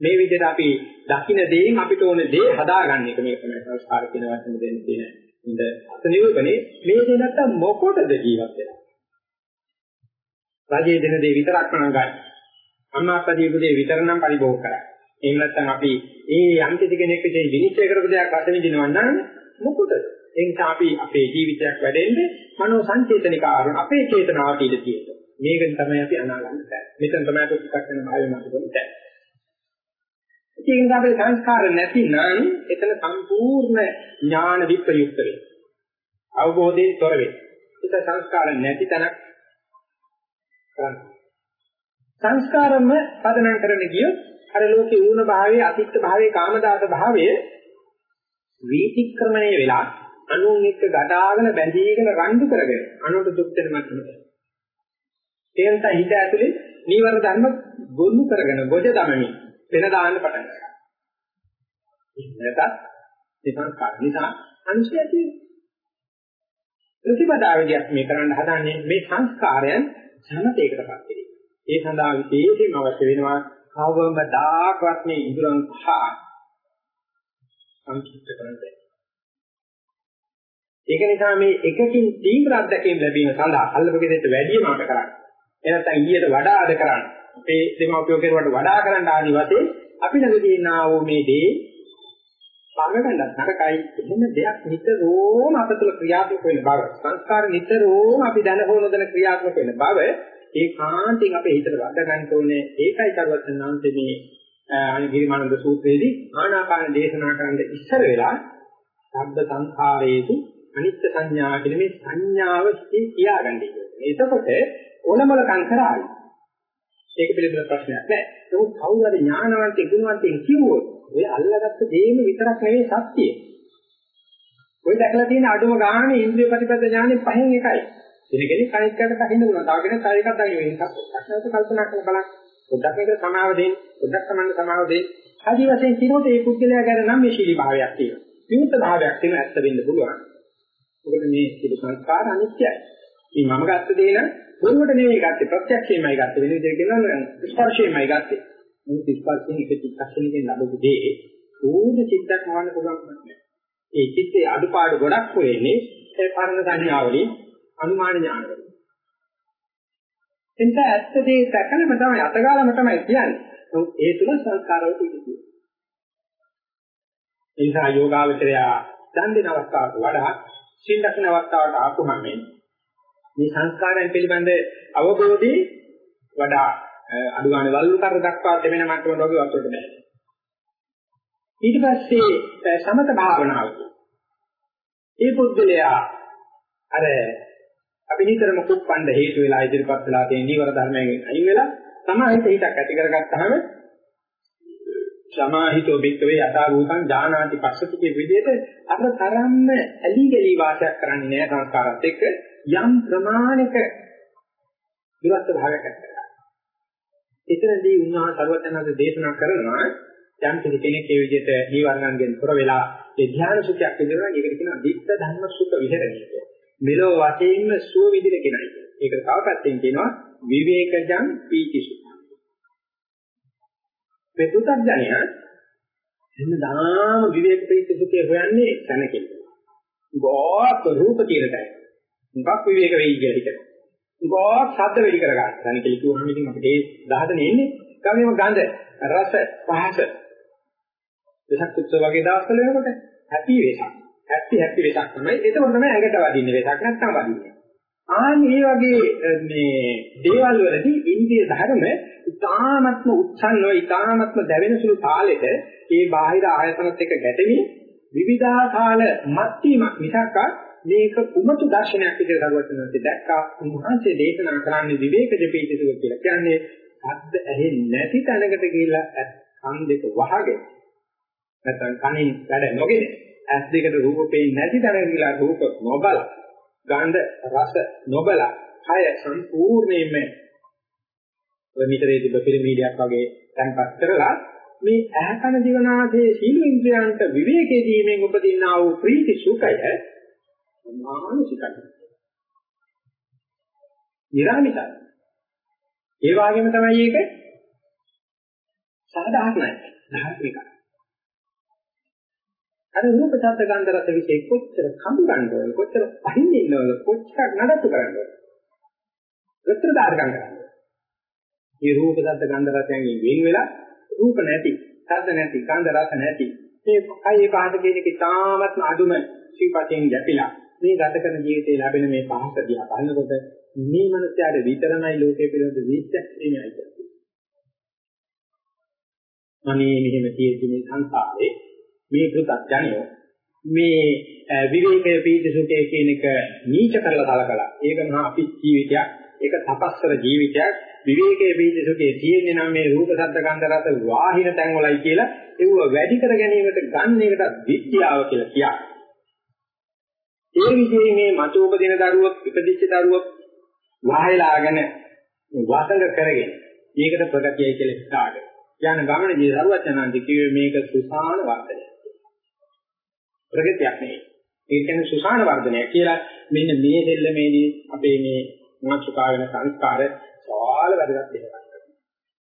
මේ විදිහට අපි දකින්න දේෙන් අපිට ඕන දේ හදාගන්න එක මේක තමයි සංස්කාර කියන වචන දෙන්න තියෙන ඉඳ අත නිරූපණේ මේ දේ නැත්තම් මොකටද ජීවත් වෙන්නේ? රජයේ දෙන දේ විතරක්ම නම් ගන්න. අම්මා අප්පා දීපු දේ විතර නම් පරිභෝග කරා. එහෙම නැත්නම් අපි ඒ යම් කිසි කෙනෙක් විදිහේ විනිශ්චය කරපු දෙයක් රස විඳිනවා නම් මොකටද? ඒ නිසා අපි අපේ ජීවිතයක් වැඩෙන්නේ මනෝ සංචේතනික ආරණ අපේ චේතනාවට ඉඳ තියෙනවා. මේකෙන් තමයි අපි අනාගන්න බෑ. මෙතන තමයි අපි පු탁 වෙන භාවය මත කරන්නේ. ඉතින් අපේ සංස්කාර නැතිනම් එතන සම්පූර්ණ ඥාන විප්‍රයුක්ත වෙනවා. අවබෝධයෙන් තොර වෙනවා. ඒක සංස්කාර නැති තැනක් සංස්කාරම පදනම් කරන්න ගියොත් අර ලෝකේ ඌන භාවයේ අතිත්ත භාවයේ කාමදාස භාවයේ වීතික්‍රමණය වෙලා අනුන් එක්ක ගඩාගෙන බැඳීගෙන රණ්ඩු කරගෙන අනුන්ට දුක් දෙන මට්ටමට. ඒ නිසා හිත ඇතුලේ නීවර ධර්ම ගොනු කරගෙන ගොජ දමමින් වෙන දාන්න පටන් ගන්නවා. නැතත් මේ සංස්කාර නිසා අංශය තියෙනවා. ප්‍රතිපදාවේදී මේ කරන්න හදන්නේ මේ සංස්කාරයන් සමතේකටපත් කිරීම. ඒ සඳහා විශේෂයෙන්ම අවශ්‍ය වෙනවා කවවම දායකවත් මේ ඉඳුරන් පහ සංකීර්ණ කරන්නේ. ඒක නිසා මේ එකකින් තීව්‍ර අත්දැකීම් ලැබීම සඳහා අල්ලපගෙදෙට වැඩිම අප කරන්නේ. එනත්තම් ඊට වඩා අද කරන්නේ. අපේ දෙමව්පියෝ කෙරුවට වඩා කරන්න ආදි වශයෙන් අපි ළඟ තියෙනා වූ මේ දේ පරගන්න නරකයි එහෙම දෙයක් නිතරම අප තුළ ක්‍රියාත්මක වෙන බව සංස්කාර නිතරම අපි දැන හෝ නොදැන ක්‍රියාත්මක වෙන බව ඒ කාන්තින් අපේ හිතට වද ගන්න ඕනේ ඒකයි කරුවචනාන්තේ මේ අනිගිරිමානන්ද සූත්‍රයේදී ආනාපාන දේශනා කරන්න ඉස්සර වෙලා ශබ්ද සංඛාරයේදී අනිත්‍ය සංඥා කියන මේ සංඥාව කියාගන්නේ කියන්නේ. එතකොට ඕනමලකම් කරායි. ඒක පිළිබඳ ප්‍රශ්නයක් නැහැ. නමුත් කවුරු හරි ඥානවන්තයෙක් ගුණවන්තයෙක් කිව්වොත් ඔය අල්ලගත්ත දෙයම විතරක් නෙවෙයි සත්‍යය. ඔය දැකලා තියෙන අඩුම ගානේ ඉන්ද්‍රිය ප්‍රතිපද ඥානෙ පහෙන් එකයි. වෙන කෙනෙක් අනිත් කාට දකින්න පුළුවන්. තව කෙනෙක් තව එකක් දකින්න වෙන එකක්. ප්‍රශ්නයක කල්පනා කරලා බලන්න. පොඩ්ඩක් මේක සමාව දෙන්න. පොඩ්ඩක් සමන්න සමාව දෙන්න. ආදි වශයෙන් කිනෝට ඒ පුද්ගලයා ගැන නම් මේ ශීලී භාවයක් තියෙනවා. විමුක්ත භාවයක් තියෙන ඇත්ත වෙන්න පුළුවන්. මොකද මේ සිත සංස්කාර අනිත්‍යයි. මේ මම ගත්ත දේ නම් බොරුවට නෙවෙයි ගත්තේ ප්‍රත්‍යක්ෂයෙන්මයි ගත්තේ. වෙන විදිහට කියනවා ස්පර්ශයෙන්මයි ගත්තේ. මේ ස්පර්ශයෙන් එක චිත්තක්ෂණයකින් ලැබපු දේ ඕන චිත්තක් වහන්න පුළුවන් නැහැ. ඒ චිත්තේ අඩුපාඩු ගොඩක් වෙන්නේ ඒ පරණ සංඥාවලින් අනුමාන ඥානවලින්. එනිසා ඇත්ත දේ දැකලම තමයි අතගාලම තමයි කියන්නේ. නමුත් ඒ තුල සංස්කාරවලට ඉතිතියි. ඒ නිසා යෝගාවචරය දන් දෙන අවස්ථාවට වඩා සිල් දකින අවස්ථාවට ආපුහම මේ සංස්කාරයන් පිළිබඳ අවබෝධي වඩා අඩු ගන්න වල්ලු කර දක්වා දෙවෙන මට්ටමට වගේ වතුරට බෑ. ඊට පස්සේ සමත භාවනාව. ඒ පුද්ගලයා අර අපි නිතරම කුප්පණ්ඩ හේතු වෙලා ඉදිරිපත් වෙලා තියෙන නීවර ධර්මයෙන් අයින් වෙලා සමාහිත හිතක් ඇති කරගත්තාම සමාහිතෝ බික්කවේ යථා භූතං ඥානාති පස්සති කිය විදිහට අර තරම්ම ඇලි ගලි වාසයක් කරන්නේ නැහැ සංස්කාරات එක්ක යම් ප්‍රමාණික දුරස්ත භාවයක් කරනවා. එතනදී උන්වහන්සේ සර්වඥාන්සේ දේශනා කරනවා යම් කෙනෙක් ඒ විදිහට නීවරණන්ගෙන් තොර වෙලා ඒ ධ්‍යාන සුඛයක් විඳිනවා ඒකට කියනවා දිත්ත ධර්ම සුඛ විහෙරණිය කියලා. මෙලෝ වශයෙන්ම සුව විදිහට කෙනයි. ඒකට තව පැත්තෙන් කියනවා විවේකජං පීති සුඛ. මේ පුතග්ජනය එන්නදාම විවේක ප්‍රීති සුඛය හොයන්නේ තැනකින්. ගෝත් රූප తీරටයි. මුගක් විවේක වෙයි කියලා හිතනවා. ගෝත් ශබ්ද වෙලි කර ගන්න. තැනකින් කිව්වම ඉතින් අපිට ඒ දහදනේ එන්නේ. ගමේම ගඳ, රස, පහස. වෙසක් උත්සව වගේ දවස්වල වෙනකොට හැපි වෙසක්. හැපි හැපි වෙසක් තමයි. ඒක තමයි ඇඟට වදින්නේ වෙසක් නැත්නම් වදින්නේ. ආන් මේ වගේ මේ දේවල් වලදී ඉන්දිය ධර්ම ඉතාමත්ම උත්සන්නව ඉතාමත්ම දැවෙන සුළු කාලෙට ඒ බාහිර ආයතනත් එක්ක ගැටෙමින් විවිධාකාල මත්වීමක් මිසක් මේක කුමතු දර්ශනයක් විදිහට දරුවචනන්සේ දැක්කා උන්වහන්සේ දේශනා කරන්නේ විවේකජ පීතිසුක කියලා. කියන්නේ අද්ද ඇහෙන්නේ නැති තැනකට ගිහිල්ලා කන් දෙක වහගෙන නැත්නම් කනින් වැඩ නොගෙන ඇස් දෙකට රූප පේන්නේ නැති තැනකට ගිහිල්ලා රූප නොබල ගන්ධ රස නොබල කය සම්පූර්ණයෙන්ම ඔය මිතරේ තිබ්බ පිරමීඩයක් වගේ තැන්පත් කරලා මේ ඇහ කන දිවනාසේ සීල ඉන්ද්‍රයන්ට විවේකයේ දීමෙන් උපදින්නා වූ ප්‍රීති සුඛය මානසිකයි. නිරාමිතයි. ඒ වගේම තමයි ඒක සාධාරණයි. ධාර්මිකයි. අර රූප ශබ්ද ගන්ධ රස විශේෂ කොච්චර කඳු ගන්න ඕන කොච්චර පහින්නේ ඉන්නවද කොච්චර නඩත්තු කරන්න ඕන. කොච්චර දාර්ගම් කරන්න. මේ රූප ශබ්ද ගන්ධ රසයෙන් වෙන් වෙලා රූප නැති, ශබ්ද නැති, ගන්ධ රස නැති. මේ කයි පාද කියන එක ඉතාමත්ම අඩුම ශ්‍රීපතෙන් ගැපිලා මේ ගත කරන ජීවිතේ ලැබෙන මේ පහස දිහා බලනකොට මේ මනසයාට විතරමයි ලෝකේ පිළිබඳ විශ්වාසයයි කියන්නේ. අනේ මෙහෙම තියෙද්දි මේ සංසාරේ මේ පුතඥයෝ මේ විවේකයේ පීතිසුඛයේ කියන එක නීච කරලා සලකලා ඒක මහා අපි ජීවිතයක් ඒක තපස්සර ජීවිතයක් විවේකයේ පීතිසුඛයේ තියෙන්නේ නම් මේ රූප ශබ්ද ගන්ධ රස වාහින තැන් වලයි කියලා ඒව වැඩි කර ගැනීමට ගන්න එකට විද්‍යාව කියලා කියන්නේ. ඒ විදිහේ මේ මතු උපදින දරුවෝ ඉපදිච්ච දරුවෝ වාහිලාගෙන වාසඟ කරගෙන මේකට ප්‍රගතියයි කියලා හිතාගෙන යන ගමනේදී දරුවත් යනන්ද කිව්වේ මේක සුසාන වර්ධනය. ප්‍රගතියක් නෙවෙයි. ඒ කියන්නේ සුසාන වර්ධනය කියලා මෙන්න මේ දෙල්ලමේදී අපේ මේ මාතෘකා වෙන සංස්කාර සාල වැඩගත් දෙයක්.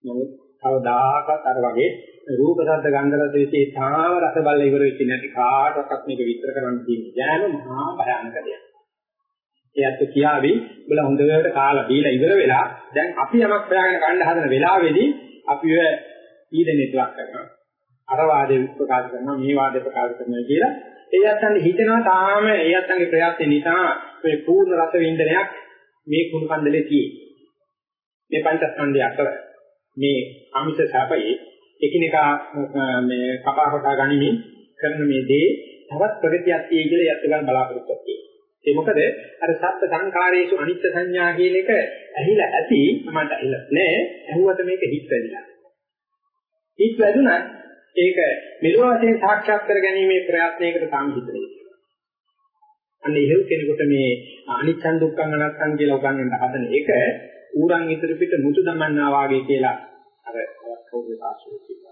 නමුත් කවදාකවත් අර වගේ රූප ශබ්ද ගන්ධ රස විශේෂ තාම රස බල ඉවර වෙච්ච නැති කාටවත් මේක විස්තර කරන්න තියෙන්නේ. ජෑම මහා භයානක දෙයක්. ඒත් කියාවි උඹලා හොඳට කාලා බීලා ඉවර වෙලා දැන් අපි යමක් හොයාගෙන ගන්න හදන වෙලාවේදී අපිව ඊදෙනෙක් ලක් කරනවා. අර වාදේ ප්‍රකාශ කරනවා මේ වාදේ ප්‍රකාශ කරනවා කියලා ඒ යත්තන් හිතනවා තාම ඒ යත්තන්ගේ ප්‍රයත්න නිසා මේ පූර්ණ රස වින්දනයක් මේ කුණු කන්දලේ තියෙන්නේ. මේ පංචස්කන්ධය අතර මේ අමිත සැපයේ එකිනෙකා මේ කපා කොටා ගනිමින් කරන මේ දේ තවත් ප්‍රගතියක් තියෙයි කියලා යත් ගන්න බලාපොරොත්තුවක් තියෙනවා. ඒ මොකද අර සත්ත්ව සංඛාරයේසු අනිත්‍ය සංඥා කියන එක ඇහිලා ඇති මමට ඇහිලා නෑ. ඇහුවට මේක හිත් වෙලා. හිත් වැදුනා ඒක මෙලොව වශයෙන් සාක්ෂාත් කර ගැනීමේ ප්‍රයත්නයකට තාම හිතෙන්නේ. අන්න එහෙව් කෙනෙකුට මේ අනිච්චන් දුක්ඛං අනත්තං කියලා උගන්වන්න හදන එක ඌරන් ඉදිරි පිට මුතු දමන්නා වාගේ කියලා අර කවුරුද ආශ්‍රය කියනවා.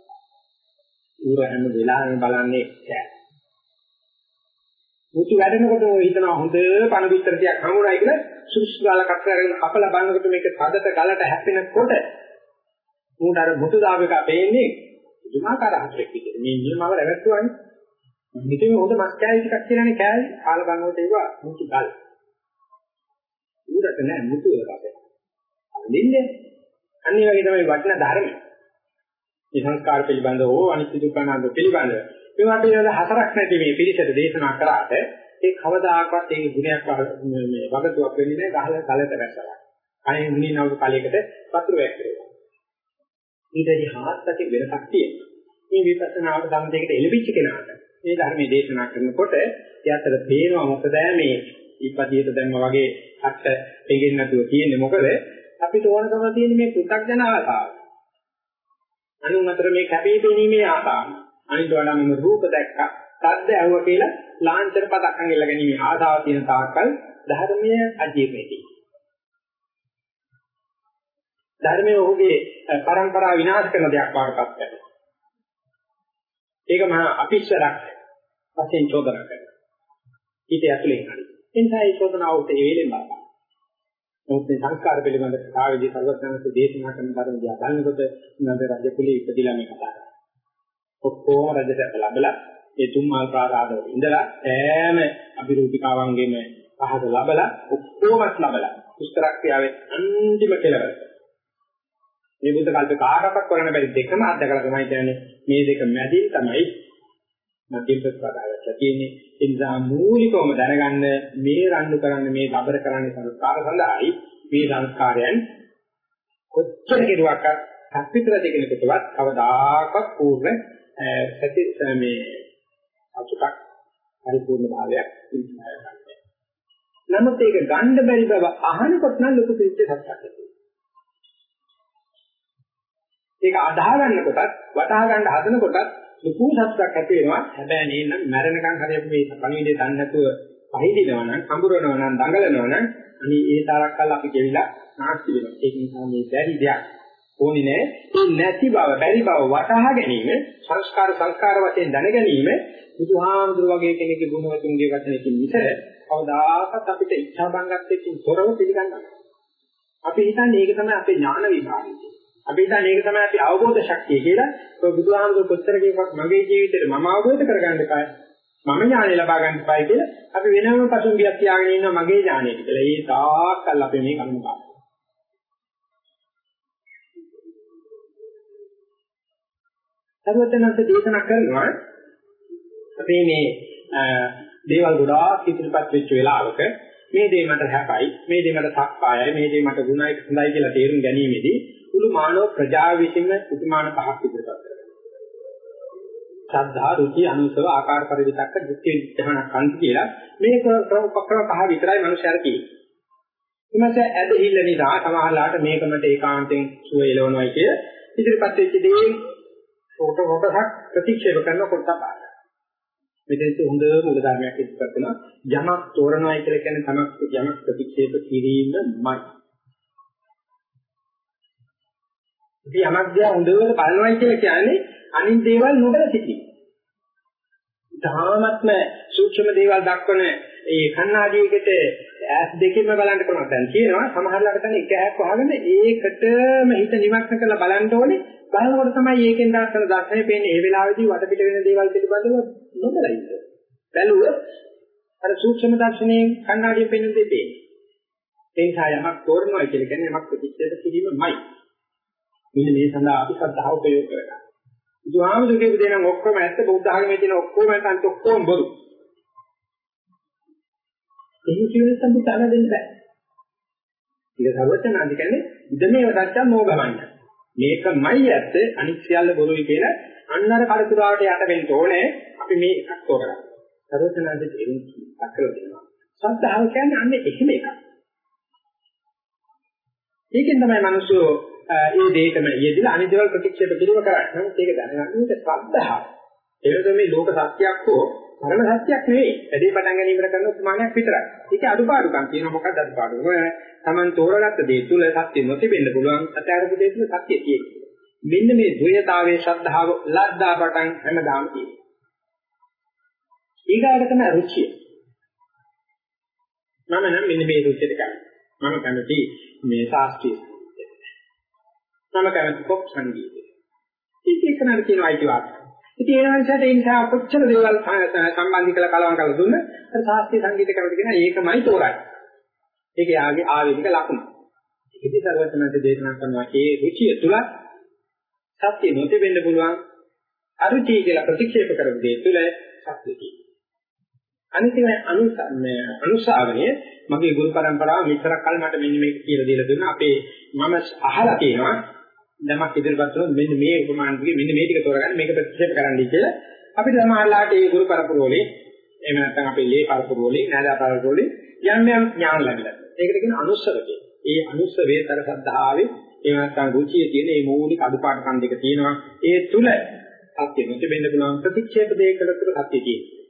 ඌර හැම වෙලාවෙම බලන්නේ කෑ. මුතු වැඩනකොට හිතනවා හොඳ පණ පිටර ටිකක් හමුණා කියලා සුසු ගාලා කට් කරගෙන කපලා බලනකොට මේක තදට ගලට හැප්පෙනකොට ඌට අර මුතු දාපේක පේන්නේ පුදුමාකාර හතරක් විදිහට. මේ නියමව රැවට්ටුවානේ. හිතේ හොඳ මස් කෑලි ටිකක් කියලානේ කෑලි. කාලා බලනකොට ඒවා මුතු ගල්. ඌරට නෑ මුතු වල කපේ. දෙන්නේ. අනිත් වගේ තමයි වටිනා ධර්ම. මේ සංස්කාර පිළිබඳව හෝ අනිත්‍ය දුක්ඛ අනාත්ම පිළිබඳව. මේවා පිළිබඳ හතරක් නැති මේ පිළිසෙට දේශනා කරාට ඒ කවදාකවත් ඒ ගුණයක් මේ වගතුවක් වෙන්නේ නැහැ ගහලා කලට රැස්සලා. අනේ මුනි නවක කලයකට වතුර වැක්කේවා. ඊටදී හාත්පසින් වෙනසක් තියෙනවා. මේ විපස්සනාවට සම්දේකට එළඹිච්ච කෙනාට මේ ධර්මයේ දේශනා කරනකොට එයාට පේනවා මොකද මේ ඉපදියට දැම්ම වගේ අට දෙගෙන් නැතුව තියෙන්නේ මොකද අපිට ඕනකම තියෙන මේ පෘථග්ජන ආසාව. අනුන් අතර මේ කැපී පෙනීමේ ආසාව. අනිත් වඩා මම රූප දැක්කා, ශබ්ද ඇහුවා කියලා ලාංඡන පදක් අංගෙල්ල ගැනීම ආසාව තියෙන තාක්කල් ධර්මයේ අජීවේදී. ධර්මයේ ඔහුගේ પરම්පරාව විනාශ කරන දෙයක් වඩපත් කරනවා. ඒක මහා අපිස්සරක් වශයෙන් චෝදනා කරනවා. ඊට ඇතුලේ හරි. එනිසා ඒ චෝදනාවට ඒ වෙලෙම බලන්න. මොකද සංස්කාර පිළිබඳ කතාවේදී සර්වඥාන්සේ දේශනා කරන ධර්ම දිහා බලනකොට නන්ද රජ කුලී ඉපදිලා මේ කතා කරා. ඔක්කොම රජට ලැබලා ඒ තුම්මල් ප්‍රාසාදවල ඉඳලා ඈම අභිරූපිකාවන්ගෙම පහද ලැබලා ඔක්කොමත් ලැබලා පුස්තරක්‍රියාවේ අන්තිම කෙලවර. මේ බුද්ධ කල්පේ කාටවත් කරන්න බැරි දෙකම අත්දකලා තමයි කියන්නේ මේ දෙක මැදින් තමයි මධ්‍යම ප්‍රතිපදාවට තියෙන්නේ ඒ නිසා මූලිකවම දැනගන්න මේ රණ්ඩු කරන්න මේ ලබර කරන්න සංස්කාර සඳහායි මේ සංස්කාරයන් කොච්චර කෙරුවක් සත්‍විතර දෙකෙනෙකුටවත් කවදාකවත් පූර්ණ සති මේ අසුකක් පරිපූර්ණ භාවයක් ඉස්සරහට නමුත් ඒක ගන්න බැරි බව අහනකොට නම් ලොකු පිළිච්ච සත්‍යයක් ඒක අදාහ ගන්න කොටත් වටහා ගන්න හදන කොටත් ලොකු සත්‍යක් ඇති වෙනවා. හැබැයි නේනම් මැරෙනකන් හරියට මේ පණිවිඩය දන්නේ නැතුව පහදිනවා නම්, හඹුරනවා නම්, දඟලනවා නම් අනි ඒ තරක් කල් අපි ගෙවිලා නාස්ති වෙනවා. ඒක නිසා මේ බැරි දෙයක් ඕනේ නෑ. ඒ නැති බව, බැරි බව වටහා ගැනීම, සංස්කාර සංස්කාර වශයෙන් දැන ගැනීම බුදුහාමුදුර වගේ කෙනෙකුගේ ගුණවතුන්ගේ වචනකින් මිස කවදාකවත් අපිට ඉච්ඡා බංගත්වයෙන් තොරව පිළිගන්නවා. අපි හිතන්නේ ඒක තමයි අපේ ඥාන විභාගය. අපි හිතන්නේ ඒක තමයි අපි අවබෝධ ශක්තිය කියලා. ඔය බුදුහාමුදුරු කොච්චර කියපක් මගේ ජීවිතේට මම අවබෝධ කරගන්න එපායි. මම ඥානෙ ලබා ගන්න එපායි කියලා අපි වෙනම පසුම්බියක් තියාගෙන ඉන්නවා මගේ ඥානෙට කියලා. ඒ තාක්කල් අපි මේ කරුණ පාන. සර්වඥාන්ත දේශනා කරනවා අපේ මේ දේවල් ගොඩාක් ඉදිරිපත් වෙච්ච වෙලාවක මේ දේ මට හැපයි මේ දේ මට සක්කායයි මේ දේ මට ගුණයි හොඳයි කියලා තේරුම් ගැනීමේදී මුළු මානව ප්‍රජාව විසින්ම උපමාන පහක් ඉදිරිපත් කරනවා. ශ්‍රද්ධා, රුචි, අනුසව, ආකාර පරිවිතක්ක, දුක්ඛ විඥාන කන්ති කියලා මේ උපක්‍රම පහ විතරයි මනුෂ්‍යයර තියෙන්නේ. ඊමණට ඇදහිල්ල නිසා සමහරලාට මේකමට ඒකාන්තයෙන් සුව එළවනවායි කිය ඉදිරිපත් වෙච්ච දේ කොට කොටසක් ප්‍රතික්ෂේප කරන කොට තමයි. මෙතෙන්ට හොඳ මූල ධර්මයක් ඉදිරිපත් කරනවා යමක් තෝරනවායි කියලා කියන්නේ තමක් යමක් ප්‍රතික්ෂේප කිරීමයි. අපි යමක් දිහා හොඳට බලනවායි කියලා කියන්නේ අනිත් දේවල් නොබල සිටීම. ධාමත්ම සූක්ෂම දේවල් දක්වන ඒ කණ්ණාඩියකට ඇස් දෙකෙන්ම බලන්න පුළුවන්. දැන් කියනවා සමහරවිට තමයි එක ඇහක් වහගෙන ඒකටම හිත නිමග්න කරලා බලන්න ඕනේ. බලනකොට තමයි ඒකෙන් දාන්න දර්ශනය පේන්නේ. ඒ වෙලාවේදී වටපිට වෙන දේවල් පිළිබඳව නොබල ඉන්න. බැලුවොත් අර සූක්ෂම දර්ශනයෙන් කණ්ණාඩියෙන් පේන දේ පේන්නේ. ඒ නිසා යමක් තෝරනවා කියලා කියන්නේ යමක් ප්‍රතික්ෂේප කිරීමයි. මෙන්න මේ සඳහා අපි ශ්‍රද්ධාව ප්‍රයෝග කරගන්න. බුදුහාමුදුරගේ දේ නම් ඔක්කොම ඇත්ත බුද්ධ ධර්මයේ තියෙන ඔක්කොම නැත්නම් ඔක්කොම බොරු. එහෙම කියන සම්පූර්ණ තන දෙන්න බෑ. ඒක සර්වඥාන්ති කියන්නේ ඉදමේව සත්‍යම් මොගමන්න. මේකමයි ඇත්ත අනිත් සියල්ල බොරුයි කියලා අන්නර කලතුරාවට යට වෙන්න ඕනේ අපි මේ එකක් තෝරගන්න. සර්වඥාන්ති දෙයින් අක්කල දෙනවා. ශ්‍රද්ධාව කියන්නේ අන්නේ එහෙම එකක්. ඒකෙන් තමයි මිනිස්සු ඒ දෙයකම යෙදিলা අනිත් දේවල් ප්‍රතික්ෂේප කිරීම කරන්නේ. නමුත් ඒක දැනගන්න මේක ශ්‍රද්ධාව. ඒක මේ ලෝක සත්‍යයක් හෝ මරණ සත්‍යයක් නෙවෙයි. වැඩි පටන් ගැනීමකට කරන උපමානයක් විතරයි. ඒකේ අඩුපාඩුකම් තියෙනවා මොකක්ද අඩුපාඩුව? තමන් තෝරගත්ත දේ තුල සත්‍ය නොතිබෙන්න පුළුවන්. අත්‍යවශ්‍ය දේ තුල සත්‍ය තියෙනවා. මෙන්න මේ ද්වයතාවයේ ශ්‍රද්ධාව ලද්දා පටන් හැමදාම තියෙනවා. ඊගාට තමයි රුචිය. මම නම් මෙන්න මේ රුචියට ගන්න. මම කැමති මේ ශාස්ත්‍රීය මම කැමති පොප් සංගීතය. ඒක එකනට කියන අයිතිවාසිකම්. ඉතින් ඒ වෙනසට ඒ නිසා කොච්චර දේවල් සම්බන්ධ කරලා කලවම් කරලා දුන්න අර ශාස්ත්‍රීය සංගීත කැමති කෙනා ඒකමයි තෝරන්නේ. ඒක යාගේ ආවේනික ලක්ෂණ. ඉති සර්වඥාන්ත දේශනා කරනවා ඒ රුචිය තුල සත්‍ය නොතිබෙන්න පුළුවන් අරුචි කියලා ප්‍රතික්ෂේප කරන දේ තුල සත්‍ය තියෙනවා. අනිත් එක අනුසාරණය මගේ ගුරු පරම්පරාව මෙච්චර කල් මට මෙන්න මේක කියලා දීලා දුන්නා. අපේ මම අහලා තියෙනවා ධමයක් ඉදිරිපත් කරන මෙන්න මේ උපමානකේ මෙන්න මේ ටික තෝරගන්න මේක ප්‍රතික්ෂේප කරන්නයි කියලා අපිට සමහරලාට ඒ ගුරු පරපුරෝලේ එහෙම නැත්නම් අපේ ලේ පරපුරෝලේ නෑදා පරපුරෝලේ යම් යම් ඥාන ලැබිලා. ඒකට කියන අනුස්සවකේ. ඒ අනුස්සවේතර සද්ධාවේ එහෙම නැත්නම් රුචියේ තියෙන මේ මූලික අඩුපාඩුකම් දෙක තියෙනවා. ඒ තුල සත්‍ය නොතිබෙන්න පුළුවන් ප්‍රතික්ෂේප දෙයකට තුල සත්‍ය තියෙනවා.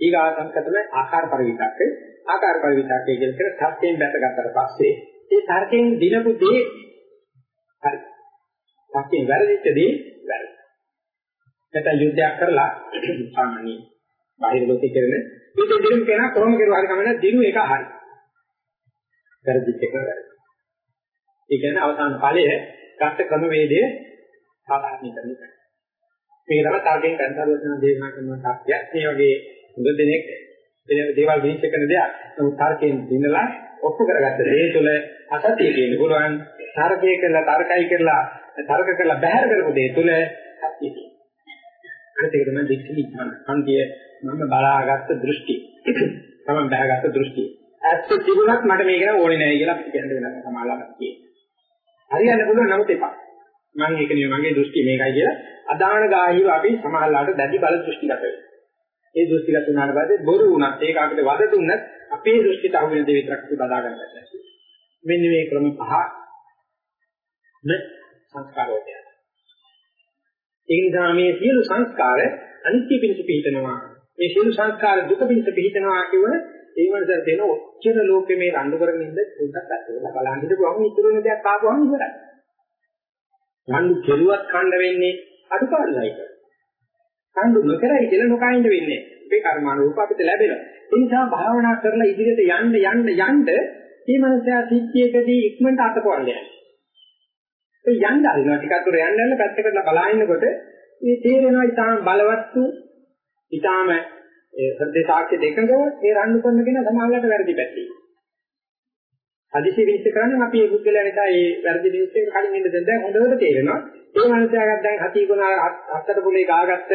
ඊගාසංක තමයි ආකාර පරිවිතක්ක. ආකාර පරිවිතක්කය කියන සත්‍යයෙන් බැසගත්තට පස්සේ ඒ තර්කයෙන් දිනපු දේ හරි. සත්‍යයෙන් වැරදිච්ච දේ වැරදි. නැත්නම් යුද්ධයක් කරලා සාමාන්‍ය බාහිර ලෝකේ කරන යුද්ධ දිනුම් කෙනා කොහොම කරුවා හරි කමන්න දිනු එක හරි. වැරදිච්ච එක වැරදි. ඒ කියන්නේ අවසාන ඵලය ගත ක්‍රම වේදයේ සාධාරණීකරණය කරනවා. මේක තමයි තාර්කයෙන් කන්තරවචන දේශනා කරන තාක්ෂය. මේ වගේ හොඳ දෙනෙක් දේවල් විනිශ්චය කරන දෙයක්. නමුත් තාර්කයෙන් දිනලා ඔප්පු කරගත්ත දේ තුළ අසතිය කියන පුළුවන් තාර්කය කරලා තාර්කයි කරලා තර්ක කරලා බැහැර කරපු දේ තුළ සත්‍යය තියෙනවා. අනිත් එක තමයි දික්ෂණි ඥාන. අන්තිය මම බලාගත්ත දෘෂ්ටි. තමයි බැහැගත්ත දෘෂ්ටි. ඇත්ත තිබුණත් මට මේක නෑ ඕනේ නෑ කියලා අපිට කියන්න වෙනවා සමාලාවක් කියනවා. හරියන්න පුළුවන් නමුත් එපා. මම ඒක නෙවෙයි මගේ දෘෂ්ටි මේකයි කියලා අදාන ගාහිව අපි සමාහලාට දැඩි බල දෘෂ්ටිගත වෙනවා. ඒ දෘෂ්ටිගත වුණාට පස්සේ බොරු වුණත් ඒක අපිට වද දුන්නත් අපේ දෘෂ්ටිට අහු වෙන දේ විතරක් අපි බදා ගන්න බැහැ. මෙන්න මේ ක්‍රම පහ න සංස්කාරෝදය. ඒ නිසා මේ සියලු සංස්කාර අනිත්‍ය පිණිස පිහිටනවා. මේ සියලු සංස්කාර දුක පිණිස පිහිටනවා කියවන ඒ වගේ දෙන ඔච්චර ලෝකෙ මේ රණ්ඩු කරගෙන ඉඳ පොඩ්ඩක් අතට බලන් හිටපුවම ඉතුරු වෙන දෙයක් ආවම ඉවරයි. රණ්ඩු කෙරුවත් කණ්ඩ වෙන්නේ අඩුපාඩුයි. රණ්ඩු නොකරයි කියලා නොකයින්ද වෙන්නේ. මේ කර්මානුරූප අපිට ලැබෙනවා. ඒ නිසා භාවනා කරලා ඉදිරියට යන්න යන්න යන්න මේ මනසයා සිද්ධියකදී ඉක්මනට අතපොවන්න යනවා. ඒ යන්න හරිනවා ටිකක් දුර යන්න යන පැත්තකට බලා ඉන්නකොට මේ තේරෙනවා ඊටාම බලවත්තු ඊටාම ඒ හෘදේ සාක්ෂි දෙකකව ඒ රණ්ඩු කරන කෙනා සමාජලට වැරදි පැත්තේ. හදිසි විනිශ්චය කරන්නේ අපි මේ බුද්ධලයා නිසා මේ වැරදි විනිශ්චය කලින් ඉන්න දැන් දැන් හොඳට තේරෙනවා. ඒ මනුස්සයාට දැන් හති ගුණ හත්තට පොලේ ගාගත්ත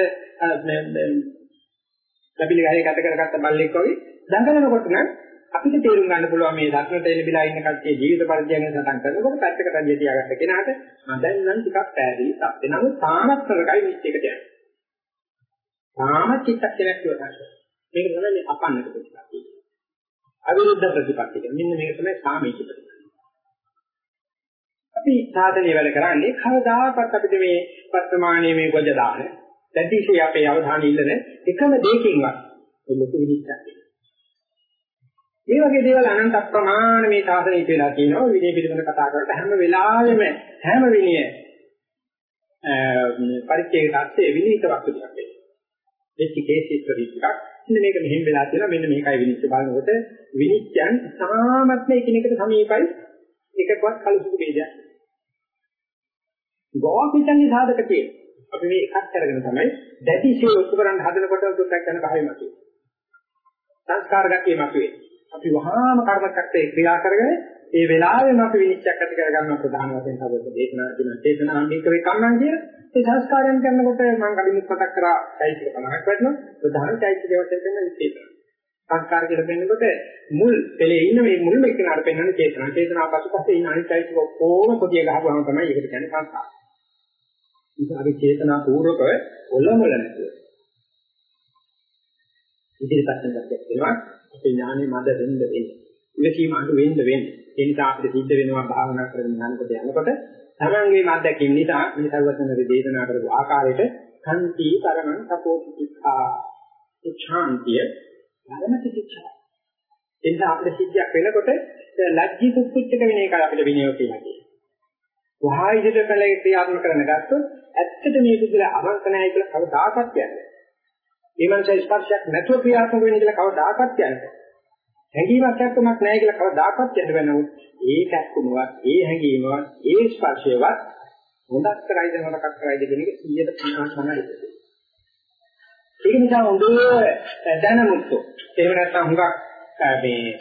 ලැබිලි ගහේ ගත කරගත්ත බල්ලෙක් වගේ දඟලනකොට නම් අපිට තේරුම් ගන්න පුළුවන් මේ ධර්මයට එළඹිලා ඉන්න කට්ටිය ජීවිත පරිත්‍යාගයෙන් සටන් කරනකොට පැත්තකට අදිය තියාගත්ත කෙනාට මම දැන් නම් ටිකක් පැහැදිලි තත්ත්වේ. නමුත් තාමත් කරකයි මිච්චයකට යන්නේ. තාමත් චිත්තක්ෂණයක් ඉවරයි. මේක තමයි මේ අපන්නක ප්‍රතිපත්තිය. අවිරුද්ධ ප්‍රතිපත්තිය. මෙන්න මේක තමයි සාමීච ප්‍රතිපත්තිය. අපි සාධනීය වැඩ කරන්නේ කවදාකවත් අපිට මේ වර්තමානයේ මේ ගොජ දාන දැටිසේ අපේ අවධානය ඉල්ලන එකම දෙයකින්වත් ලොකු විනිශ්චයක්. මේ වගේ දේවල් අනන්ත ප්‍රමාණ මේ සාධනීය වෙලා තියෙනවා විනය පිළිබඳ කතා කරලා හැම වෙලාවෙම හැම විනය පරිච්ඡේද තාක්ෂේ විනීත වස්තු ටිකක් වෙනවා. වෙච්ච කේස් හිස්ටරි ටිකක්. ඉතින් මේක මෙහෙම වෙලා තියෙනවා මෙන්න මේකයි විනිශ්චය බලනකොට විනිශ්චයන් සාමත්ම එකිනෙකට සමීපයි එකකවත් කලසුදු ભેදයක්. ගෝපිතන්නේ සාධක තියෙනවා. අපි මේ එකක් අරගෙන තමයි දැටිසේ ඔප්පු කරන්න හදනකොට දුක්ඛ යන භාවය මතුවේ. සංස්කාර ගතිය මතුවේ. අපි වහාම කර්මකත්තේ ක්‍රියා කරගෙන ඒ වෙලාවෙම අපි විනිශ්චයක් ඇති කරගන්න ප්‍රධාන වශයෙන් සබඳ දේශනා දින දේශනා අනික වේ කම්මන් කියන ඒ සංස්කාරයන් කරනකොට මම කලින් මතක් කරා චෛත්‍ය 50ක් වටනවා ප්‍රධාන චෛත්‍ය දේවල් කියන විශේෂ සංස්කාර කියලා පෙන්නකොට මුල් පෙළේ ඉන්න මේ මුල්ම එක්කනට පෙන්වන චේතනා. චේතනා පසුපස්සේ ඉන්න අනිත් චෛත්‍ය ඔක්කොම පොතිය ගහපුවාම තමයි ඒකට කියන්නේ සංස්කාර. ඒක අපි චේතනා පූර්වකව ඔලොමල නැතුව. ඉදිරිපත් කරන දෙයක් වෙනවා. අපේ ඥානෙ මද වෙන්න වෙන්නේ. ඉවසීම අඩු වෙන්න වෙන්නේ. ඒ නිසා අපිට සිද්ධ වෙනවා භාවනා කරගෙන යනකොට යනකොට තමන්ගේ මද්දකින් නිසා මේ සර්වඥ දේශනා කරපු ආකාරයට කන්ති කරණං සපෝතිඛා උච්ඡාන්තිය ධර්ම තිච්ඡා. එන්න අපිට සිද්ධියක් වෙනකොට ලැජ්ජී කුච්චක වෙන එක අපිට විනයෝ කියලා කියනවා. වහායිදට කලේ ක්‍රියාත්මක කරන ගත්තොත් ඇත්තට මේ බුදුල අවංක නැහැ කියලා කවදාකවත් කියන්නේ. මේ මනස ස්පර්ශයක් නැතුව ක්‍රියාත්මක වෙන කියලා කවදාකවත් කියන්නේ. හැඟීමක් නැත්නම්ක් නැහැ කියලා කවදාකවත් කියන්න බෑ නමුත් ඒ කැක්කුමවත් ඒ හැඟීමවත් ඒ ස්පර්ශයවත් හොඳක් කරයිද නරකක් කරයිද කියන එක 150 තමයි. ඒක නිසා හොඳ දැනමුත්තෝ එහෙම නැත්නම් හුඟක් මේ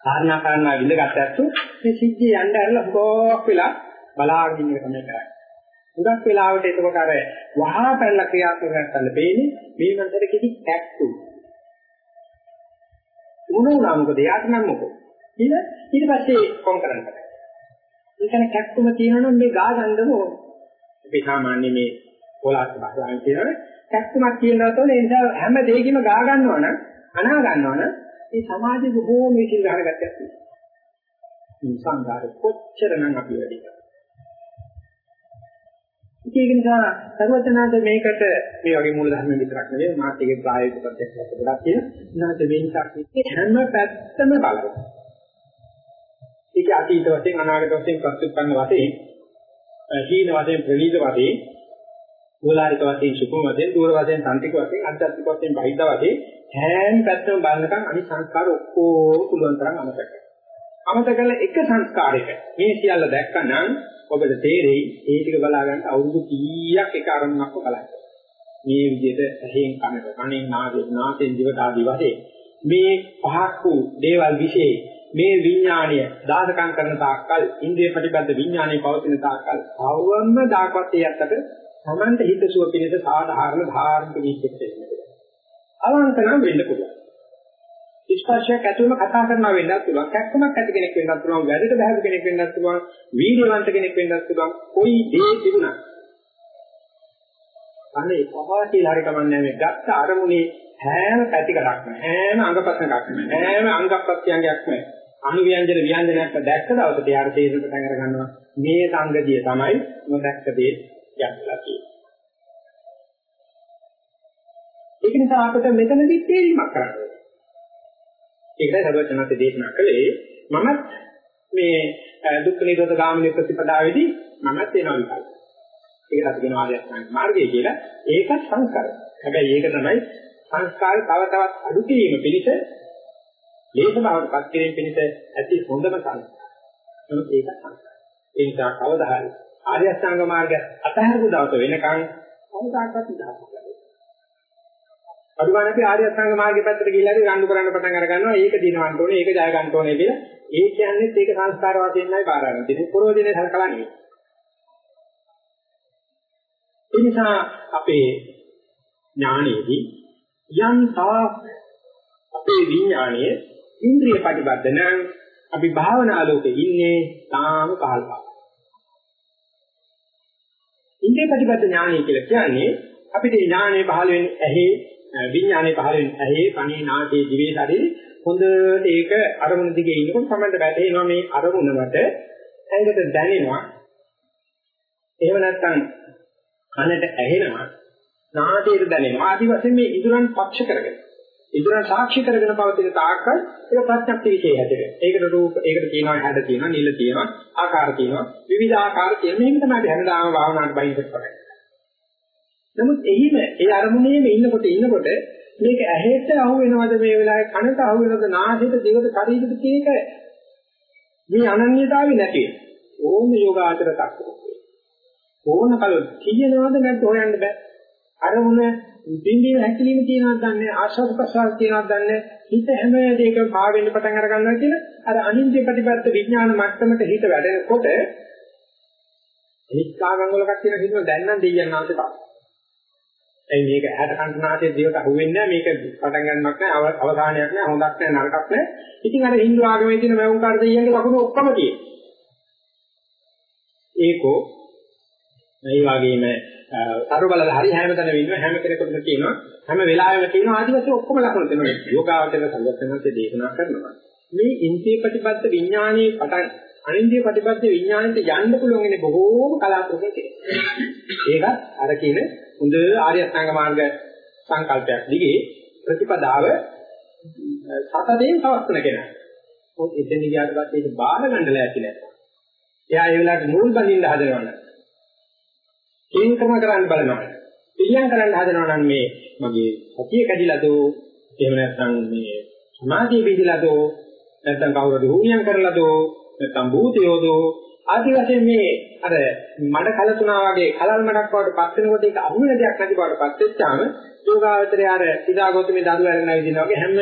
කාරණා කාරණා විඳගත් ඇත්තු මේ සිද්ධිය යන්න ඇරලා හොක් වෙලා බලාගෙන ඉන්න එක තමයි කරන්නේ. හුඟක් වෙලාවට එතකොට අර වහා පැනලා ක්‍රියාත්මක කරන්න බෑනේ මේ මන්දර කිසි ටැක්ටු. මොනවා මොකද යාට නම් මොකද? ඊට ඊට පස්සේ කොම් කරන්න බෑ. ඒ කියන්නේ කැක්කුම තියෙනවනම් මේ ගා ගන්නම ඕන. අපි සාමාන්‍ය මේ පොළාත් භාෂාවෙන් කියනවනේ කැක්කුමක් කියනකොට ඒ නිසා හැම දෙයකම ගා ගන්නවා නම් අනා ගන්නවා නම් මේ සමාජෙ බොහෝම විශ්ින් ගහගත්තක් තියෙනවා. මේ සංඝාර කොච්චරනම් අපි වැඩි කරා. ඒක නිසා සර්වඥාන්ත මේකට මේ වගේ මූල ධර්ම විතරක් නෙවෙයි මාත් ඒකේ ප්‍රායෝගික ප්‍රත්‍යක්ෂයක් ගොඩක් තියෙනවා. නැත්නම් වෙනසක් හැම පැත්තම බලනවා. ඒක අතීත වශයෙන් අනාගත වශයෙන් ප්‍රත්‍යুৎපන්න වශයෙන් හීන වශයෙන් ප්‍රවීත වශයෙන් මූලාරික වශයෙන් සුකුම වශයෙන් දූර වශයෙන් සම්තික වශයෙන් අධ්‍යාත්මික වශයෙන් බහිද්ද වශයෙන් හැම පැත්තම බලනකම් අනිත් සංස්කාර ඔක්කොම පුළුවන් තරම් අමතක කරනවා. අමතක කළ එක සංස්කාරයක මේ සියල්ල දැක්කනම් ඔබට තේරෙයි ඒ ටික බලා ගන්න අවුරුදු කීයක් එක අරමුණක්ව බලන්න. මේ විදිහට ඇහෙන් කනට, කනෙන් නාසයෙන්, නාසයෙන් දිවට ආදී වශයෙන් මේ පහක් වූ දේවල් વિશે මේ විඥාණය දාසකම් කරන තාක්කල් ඉන්ද්‍රිය ප්‍රතිබද්ධ විඥාණය පවතින තාක්කල් අවවන්න දාකවත් ඒකට සමන්ත හිතසුව පිණිස සාධාරණ ධාර්මික විචක්ෂ වෙනවා. අවංකනම් වෙන්න පුළුවන්. ස්පර්ශයක් ඇතුළම කතා කරනවා වෙන්නත් පුළුවන්. කැක්කමක් ඇති කෙනෙක් වෙන්නත් පුළුවන්. වැඩට බහැපු කෙනෙක් වෙන්නත් පුළුවන්. වීර්යවන්ත කෙනෙක් වෙන්නත් පුළුවන්. කොයි දේ තිබුණා. අනේ පහා කියලා හරි කමන්නේ මේ ගත්ත අරමුණේ හැම පැතිකඩක්ම හැම අංගපතනක්ම හැම අංග ප්‍රත්‍යංගයක්ම අනුව්‍යංජන ව්‍යංජනයක් දැක්ක දවසට යාර තේරෙන්න පටන් අර ගන්නවා මේ සංගතිය තමයි නොදැක්ක දේ යක්ලා කියන්නේ. ඒක නිසා අපිට මෙතනදී තේරීමක් කරන්න ඕනේ. ඒකයි සර්වඥාන්සේ දේශනා කළේ මමත් මේ දුක්ඛ නිරෝධ ගාමිනී ප්‍රතිපදාවේදී මමත් වෙනවා විකල්ප. ඒකට අපි කියනවා ආර්යසංග මාර්ගය කියලා. ඒකත් සංස්කාරය. හැබැයි ඒක තමයි සංස්කාර තව තවත් අඩු කිරීම පිණිස ලේස බවට පත් කිරීම පිණිස ඇති හොඳම සංස්කාර. නමුත් ඒක සංස්කාර. ඒ නිසා කවදා හරි ආර්ය අෂ්ටාංග මාර්ගය අතහැරපු දවස වෙනකන් කවදාකවත් නිදහස් කරගන්න. අදුගාන අපි ආර්ය අෂ්ටාංග මාර්ගය පැත්තට ගිහිල්ලා හරි රණ්ඩු කරන්න පටන් අර ගන්නවා. ඒක දිනවන්න ඕනේ, ඒක ජය ගන්න ඕනේ කියලා. ඒ කියන්නේ ඒක සංස්කාර වශයෙන් නයි බාර ගන්න. ඉතින් පොරොදිනේ සලකලා නෙවෙයි. ඒ නිසා අපේ ඥානෙදී යම් තාක් අපේ විඥානයේ ඉන්ද්‍රිය ප්‍රතිබද්ධ නම් අපි භාවනා ලෝකේ ඉන්නේ තාම පහළපා. ඉන්ද්‍රිය ප්‍රතිබද්ධ ඥානය කියලා කියන්නේ අපිට ඥානය පහළ වෙන්නේ ඇහි විඥානය පහළ වෙන්නේ ඇහි කනේ නාසයේ දිවේ ශරීරේ හොඳට ඒක අරමුණ දිගේ ඉන්නකොට තමයි වැටෙනවා මේ අරමුණ මත ඇඟට දැනෙනවා එහෙම නැත්නම් කනට ඇහෙනවා නාසයට දැනෙනවා ආදි වශයෙන් මේ ඉදurang පක්ෂ කරගෙන ඉදurang සාක්ෂි කරගෙන පවතින තාක්කල් ඒක ප්‍රත්‍යක්ෂ විශේෂය හැදෙනවා. ඒකට රූප ඒකට කියනවා හැඩ තියෙනවා නිල තියෙනවා ආකාර තියෙනවා විවිධ ආකාර තියෙන මේක තමයි හැමදාම භාවනාවට බයින්කොට කරන්නේ. නමුත් එහිම ඒ අරමුණේම ඉන්නකොට ඉන්නකොට මේක ඇහෙට අහු වෙනවද මේ වෙලාවේ කනට අහු වෙනවද නාසයට දිවට ශරීරෙට කියන එක මේ අනන්‍යතාවය නැති වෙනවා. ඕම යෝගාචර තක්කෝ. ඕන කල කියනවද නැත්නම් හොයන්න බෑ. අරමුණ පින්දීම හැකිලිම තියනවද දන්නේ ආශාස ප්‍රසාර තියනවද දන්නේ හිත හැම දෙයකම පා වෙන්න පටන් අර ගන්නවා කියන අර අනිත්‍ය ප්‍රතිපත්ත විඥාන මට්ටමට හිත වැඩෙනකොට එනිස්කාගම් වලක් තියෙන හිතන දැන් නම් දෙයයන් ආසේ පාස්. ඒ මේක ඇහැට කන්නාසේ දිවට අහුවෙන්නේ නැහැ. මේක පටන් ගන්නවක් නැහැ. අවසානයක් නැහැ. හොඳක් නැහැ. නරකක් නැහැ. ඉතින් අර හින්දු ආගමේ තියෙන වැවුම්කාර දෙයියන්ගේ කකුල ඔක්කොම තියෙනවා. ඒකෝ මේ වගේම සරු බලල හරි හැමතැනම ඉන්න හැම කෙනෙකුටම කියනවා. හැම වෙලාවෙම කියනවා. ආදිවාසී ඔක්කොම ලකුණු දෙනවා. යෝගාවචර සංගතනන්සේ දේශනා කරනවා. මේ ඉන්ද්‍රිය ප්‍රතිපද විඥානයේ පටන් අනින්ද්‍රිය ප්‍රතිපද විඥානෙට යන්න පුළුවන් ඉන්නේ බොහෝම කලාතුරකින්. ඒක අර කියන හොඳ ආර්ය අෂ්ටාංග මාර්ග සංකල්පයක් දිගේ ප්‍රතිපදාව සතදෙන් පවත්වන කෙනා. මොකද එතන ගියාට පස්සේ ඒක බාධ ගන්න ලෑස්ති නැහැ එයා ඒ වෙලාවට මුල් බඳින්න හදනවනේ කේන්කම කරන්න බලනවා. පිළියම් කරන්න හදනවා නම් මේ මගේ සතිය කැඩිලාද? එහෙම නැත්නම් මේ සමාධිය පිළිලාද නැත්නම් කවුරුද හුනියම් කරලාද? නැත්නම් භූතයෝද? ආදි වශයෙන් මේ අර මඩ කලතුණා වගේ කලල් මඩක් වඩ පත් වෙනකොට ඒක අහු වෙන දෙයක් නැති බවට පත් වෙච්චාම යෝගාවචරය අර ඉදාගොත මේ දරුව අරගෙන ඇවිදිනවා වගේ හැම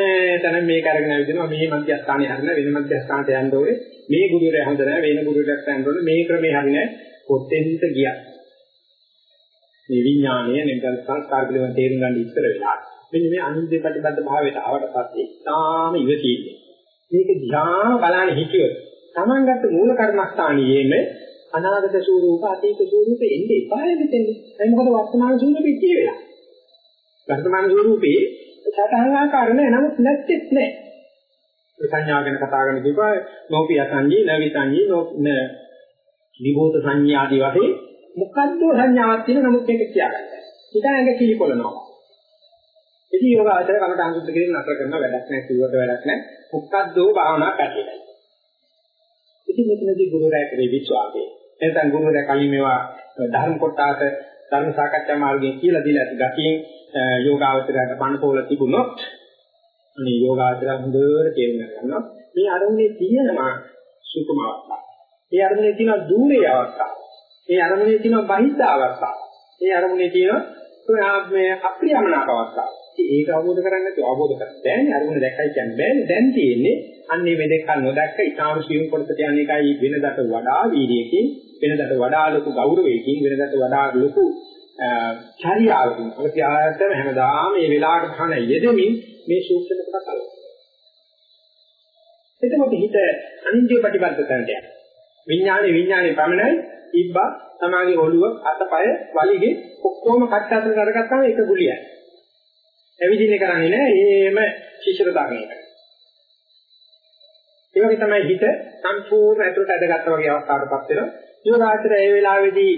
තැනම මේක අරගෙන ඇවිදිනවා. මේ මධ්‍යස්ථානේ හරින වෙන මධ්‍යස්ථානට යන්න ඕනේ. මේ ගුරුවරයා හොඳ නැහැ වෙන ගුරුවරයෙක් යන්න ඕනේ. මේ ක්‍රමේ හරිනේ කොතෙන්ද ගියා. මේ විඥානය නිකන් සංස්කාර පිළිබඳ තේරුම් ගන්න ඉස්සර වෙලා මෙන්න මේ අනිත්‍ය ප්‍රතිබද්ධ භාවයට ආවට පස්සේ තාම ඉවසීන්නේ මේක දිහා බලන්න හිතියොත් Tamanගත් මූල කර්මස්ථානියේම අනාගත ස්වරූප අතීත ස්වරූප එන්නේ එපාය දෙන්නේ ඒ මොකද වර්තමාන ස්වරූපෙ කිය වෙලා වර්තමාන ස්වරූපේ සතහන් ආකාර නැහැ නමුත් නැත්තේත් නැහැ සංඥා ගැන කතා කරන කිව්වා නෝපිය සංජී නවි සංජී නෝ විභූත සංඥා ආදී වශයෙන් මොකද්ද සංඥාවක් තියෙන නමුත් මේක කියාගන්න. හිත ඇඟ කිලිපොළනවා. ඉතින් යෝග ආචර කමට අනුසුද්ධ කිරීම නතර කරන වැඩක් නැහැ කිව්වට වැඩක් නැහැ. මොකද්දෝ භාවනා පැහැදිලි. ඉතින් මෙතනදී ගුරුවරයා කරේ විශ්වාසය. එතෙන් ගුරුවරයා කලින් මේවා ධර්ම කොටාට ධර්ම සාකච්ඡා මාර්ගයෙන් කියලා දීලා ඇති ගතියෙන් යෝගාවචරයට පණපෝල තිබුණොත් අනේ යෝගාවචරය හොඳට තේරුම් ගන්නවා. මේ අරමුණේ තියෙනවා සුකුම අවස්ථාව. ඒ අරමුණේ තියෙන දුරේ අවස්ථාව. ඒ අරමුණේ තියෙන බහිද්ධ අවස්ථාව. ඒ අරමුණේ තියෙන මේ අප්‍රියමනාප අවස්ථාව. ඒක අවබෝධ කරගන්න නැතුව අවබෝධ කරගන්න බෑනේ. අරමුණ දැක්කයි කියන්නේ බෑනේ. දැන් තියෙන්නේ අන්නේ මේ දෙක නොදැක්ක ඊටාම සියුම් කොටසට යන එකයි වෙනදට වඩා වීර්යයෙන් වෙනදට වඩා ලොකු ගෞරවයකින් වෙනදට වඩා ලොකු චර්යාවකින්. අපි ආයතන හැමදාම මේ වෙලාවට තහන යෙදෙමින් මේ සූත්‍රෙ කොට කලනවා එතකොට හිත අනිත්‍ය ප්‍රතිබද්ධ කරන්නේ විඥානේ විඥානේ පමණයි. ඉබ්බා සමාගේ ඔළුව අතපය වලිගේ ඔක්කොම කට්ට අතර කරගත්තාම එක ගුලියයි. ඇවිදින්නේ කරන්නේ නැහැ. එහෙම ශිෂ්‍යර දාගෙන එක. ඒ වගේ තමයි හිත සම්පූර්ණ ඇතුළට ඇදගත්තා වගේ අවස්ථාවකටපත් වෙනවා. යෝගාචරය ඒ වෙලාවේදී